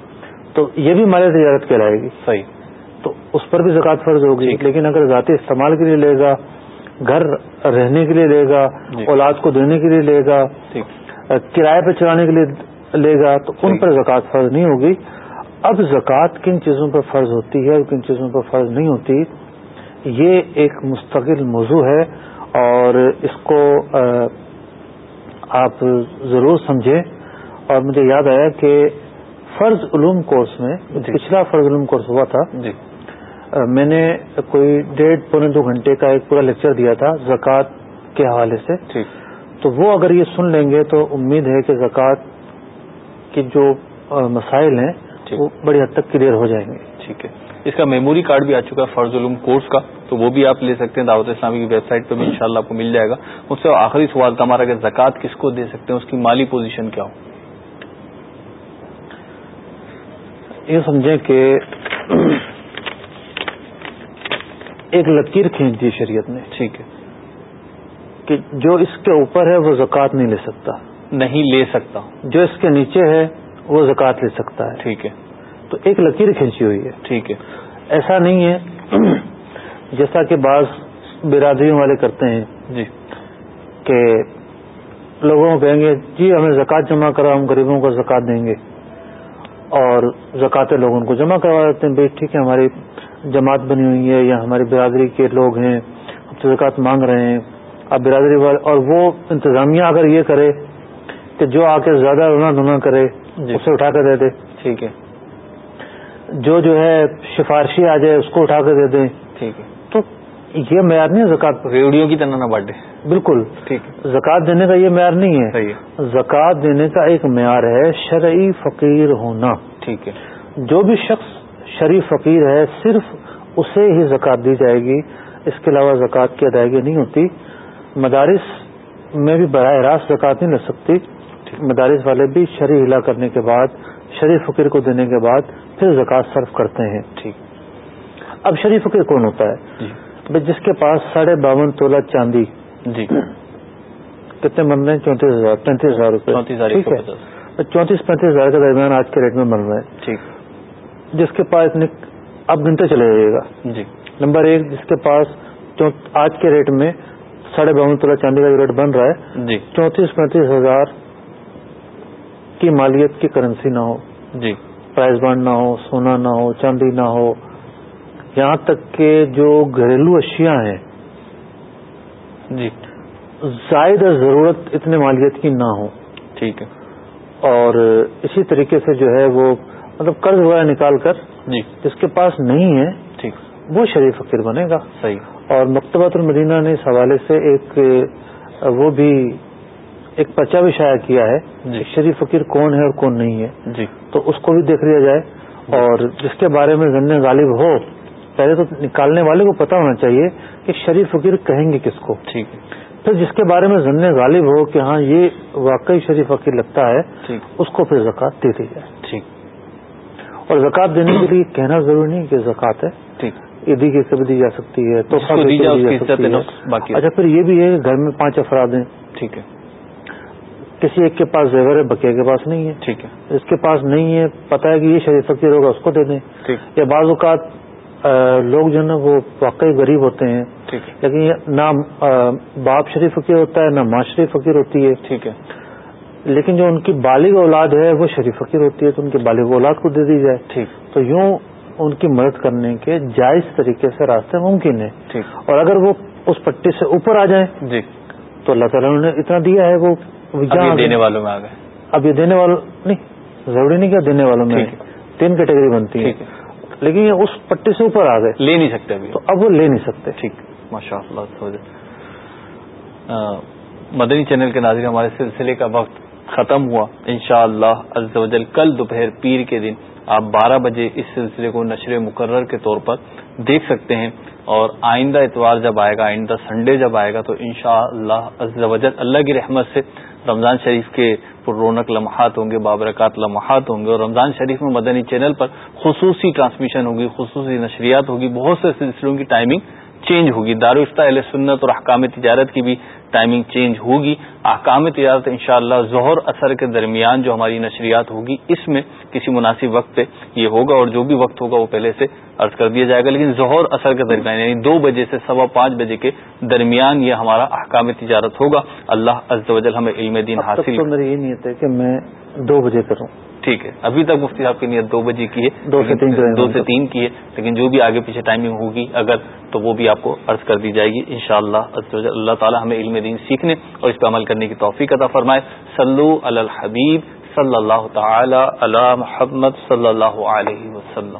تو یہ بھی مال تجارت کہلائے گی۔ صحیح۔ تو اس پر بھی زکات فرض ہوگی۔ لیکن اگر ذاتی استعمال کے لیے لے گا گھر رہنے کے لیے لے گا جی۔ اولاد کو دینے کے لیے لے گا کرایہ پہ چلانے کے لیے لے گا تو ان پر زکات فرض نہیں ہوگی۔ اب زکوٰۃ کن چیزوں پر فرض ہوتی ہے اور کن چیزوں پر فرض نہیں ہوتی؟ یہ ایک مستقل موضوع ہے اور اس کو آپ ضرور سمجھیں۔ اور مجھے یاد آیا کہ فرض علوم کورس میں جی۔ پچھلا فرض علوم کورس ہوا تھا۔ جی۔ میں نے کوئی ڈیڑھ پونے دو گھنٹے کا ایک پورا لیکچر دیا تھا زکوٰۃ کے حوالے سے۔ تو وہ اگر یہ سن لیں گے تو امید ہے کہ زکوٰۃ کے جو مسائل ہیں وہ بڑی حد تک کلیئر ہو جائیں گے۔ ٹھیک ہے۔ اس کا میموری کارڈ بھی آ چکا ہے فرض علوم کورس کا تو وہ بھی آپ لے سکتے ہیں دعوت اسلامی کی ویب سائٹ پہ بھی انشاءاللہ آپ کو مل جائے گا۔ مجھ سے آخری سوال تھا ہمارا کہ زکوٰۃ کس کو دے سکتے ہیں؟ اس کی مالی پوزیشن کیا ہو؟ یہ سمجھیں کہ ایک لکیر کھینچ دی شریعت نے۔ ٹھیک ہے۔ کہ جو اس کے اوپر ہے وہ زکوٰۃ نہیں لے سکتا۔ نہیں لے سکتا۔ جو اس کے نیچے ہے وہ زکوٰۃ لے سکتا ہے۔ ٹھیک ہے۔ تو ایک لکیر کھینچی ہوئی ہے۔ ٹھیک ہے۔ ایسا نہیں ہے۔ جیسا کہ بعض برادریوں والے کرتے ہیں جی۔ کہ لوگوں کو کہیں گے جی ہمیں زکوٰۃ جمع کرا ہم غریبوں کو زکوٰۃ دیں گے۔ اور زکاتے لوگ ان کو جمع کروا دیتے ہیں بھائی ٹھیک ہے ہماری جماعت بنی ہوئی ہے یا ہماری برادری کے لوگ ہیں اب تو زکوٰۃ مانگ رہے ہیں۔ اب برادری والے اور وہ انتظامیہ اگر یہ کرے کہ جو آ کے زیادہ رونا دھونا کرے جی۔ اسے اٹھا کر دے دے۔ ٹھیک ہے۔ جو جو ہے سفارشی آ جائے اس کو اٹھا کر دے دیں۔ ٹھیک ہے۔ تو یہ معیار نہیں ہے زکات ریوڑیوں کی طرح نہ بانٹے۔ بالکل۔ ٹھیک زکات دینے کا یہ معیار نہیں ہے۔ زکات دینے کا ایک معیار ہے شرعی فقیر ہونا۔ ٹھیک ہے۔ جو بھی شخص شریف فقیر ہے صرف اسے ہی زکات دی جائے گی۔ اس کے علاوہ زکوٰۃ کی ادائیگی نہیں ہوتی۔ مدارس میں بھی براہ راست زکات نہیں لگ سکتی۔ مدارس والے بھی شرح ہلا کرنے کے بعد شریف فقیر کو دینے کے بعد پھر زکوٰۃ صرف کرتے ہیں۔ ٹھیک۔ اب شریف فقیر کون ہوتا ہے؟ جی۔ جس کے پاس ساڑھے باون تولہ چاندی۔ جی۔ کتنے بن رہے ہیں؟ چونتیس ہزار پینتیس ہزار روپے۔ ٹھیک ہے۔ چونتیس پینتیس ہزار کے درمیان آج کے ریٹ میں بن رہے ہیں۔ ٹھیک۔ جس کے پاس اب گنتے چلے جائے گا۔ جی۔ نمبر ایک جس کے پاس آج کے ریٹ میں ساڑھے باون تولہ چاندی کا جو ریٹ بن رہا ہے جی۔ چونتیس پینتیس ہزار کی مالیت کی کرنسی نہ ہو جی۔ پرائز بانڈ نہ ہو سونا نہ ہو چاندی نہ ہو یہاں تک کہ جو گھریلو اشیاء ہیں جی۔ زائد ضرورت اتنے مالیت کی نہ ہو ٹھیک ہے۔ اور اسی طریقے سے جو ہے وہ مطلب قرض وغیرہ نکال کر جی۔ جس کے پاس نہیں ہے ٹھیک۔ وہ شریف فقیر بنے گا۔ صحیح۔ اور مکتبۃ المدینہ نے اس حوالے سے ایک وہ بھی ایک پرچہ بھی شائع کیا ہے جی۔ شریف فقیر کون ہے اور کون نہیں ہے۔ جی۔ تو اس کو بھی دیکھ لیا جائے اور جس کے بارے میں ذن غالب ہو پہلے تو نکالنے والے کو پتا ہونا چاہیے کہ شریف فقیر کہیں گے کس کو۔ ٹھیک ہے۔ پھر جس کے بارے میں ذن غالب ہو کہ ہاں یہ واقعی شریف فقیر لگتا ہے اس کو پھر زکوٰۃ دے دی جائے۔ ٹھیک۔ اور زکوٰۃ دینے کے لیے کہنا ضروری نہیں کہ زکوٰۃ ہے۔ ٹھیک۔ عیدی کی کبھی دی جا سکتی ہے تو اچھا پھر یہ بھی ہے کہ گھر میں پانچ افراد ہیں۔ ٹھیک ہے۔ کسی ایک کے پاس زیور ہے بکیا کے پاس نہیں ہے۔ ٹھیک ہے۔ اس کے پاس نہیں ہے پتا ہے کہ یہ شریف فقیر ہوگا اس کو دے دیں۔ یا بعض اوقات لوگ جو ہے نا وہ واقعی غریب ہوتے ہیں۔ لیکن نہ باپ شریف فقیر ہوتا ہے نہ ماں شریف فقیر ہوتی ہے۔ ٹھیک ہے۔ لیکن جو ان کی بالغ اولاد ہے وہ شریف فقیر ہوتی ہے تو ان کی بالغ اولاد کو دے دی جائے۔ ٹھیک۔ تو یوں ان کی مدد کرنے کے جائز طریقے سے راستے ممکن ہیں۔ اور اگر وہ اس پٹی سے اوپر آ جائیں جی۔ تو اللہ تعالیٰ نے اتنا دیا ہے وہ یہ دینے والوں میں آ گئے۔ اب یہ دینے والوں نہیں ضروری نہیں کہ دینے والوں میں تین کیٹیگری بنتی ہے۔ لیکن یہ اس پٹی سے اوپر آ گئے۔ لے نہیں سکتے ابھی۔ تو اب وہ لے نہیں سکتے۔ ٹھیک۔ ماشاء اللہ مدنی چینل کے ناظرین ہمارے سلسلے کا وقت ختم ہوا۔ انشاءاللہ شاء اللہ کل دوپہر پیر کے دن آپ بارہ بجے اس سلسلے کو نشر مقرر کے طور پر دیکھ سکتے ہیں۔ اور آئندہ اتوار جب آئے گا آئندہ سنڈے جب آئے گا تو انشاءاللہ شاء اللہ اللہ کی رحمت سے رمضان شریف کے پر رونق لمحات ہوں گے، بابرکات لمحات ہوں گے اور رمضان شریف میں مدنی چینل پر خصوصی ٹرانسمیشن ہوگی، خصوصی نشریات ہوگی، بہت سے سلسلوں کی ٹائمنگ چینج ہوگی۔ دارالفتہ علیہ سنت اور احکام تجارت کی بھی ٹائمنگ چینج ہوگی۔ احکام تجارت انشاءاللہ شاء ظہر اثر کے درمیان جو ہماری نشریات ہوگی اس میں کسی مناسب وقت پہ یہ ہوگا اور جو بھی وقت ہوگا وہ پہلے سے عرض کر دیا جائے گا۔ لیکن ظہر اثر کے درمیان یعنی دو بجے سے سوا پانچ بجے کے درمیان یہ ہمارا احکام تجارت ہوگا۔ اللہ عز و جل ہمیں علم دین حاصل یہ نیت ہے کہ میں دو بجے کروں۔ ٹھیک ہے۔ ابھی تک مفتی صاحب کی نیت دو بجے کی ہے دو سے تین دو سے تین کی ہے لیکن جو بھی آگے پیچھے ٹائمنگ ہوگی اگر تو وہ بھی آپ کو عرض کر دی جائے گی۔ ان شاء اللہ اللہ تعالیٰ ہمیں علم دین سیکھنے اور اس پہ عمل کرنے کی توفیق عطا فرمائے۔ سلو الحبیب صلی اللہ تعالی علی محمد صلی اللہ علیہ وسلم۔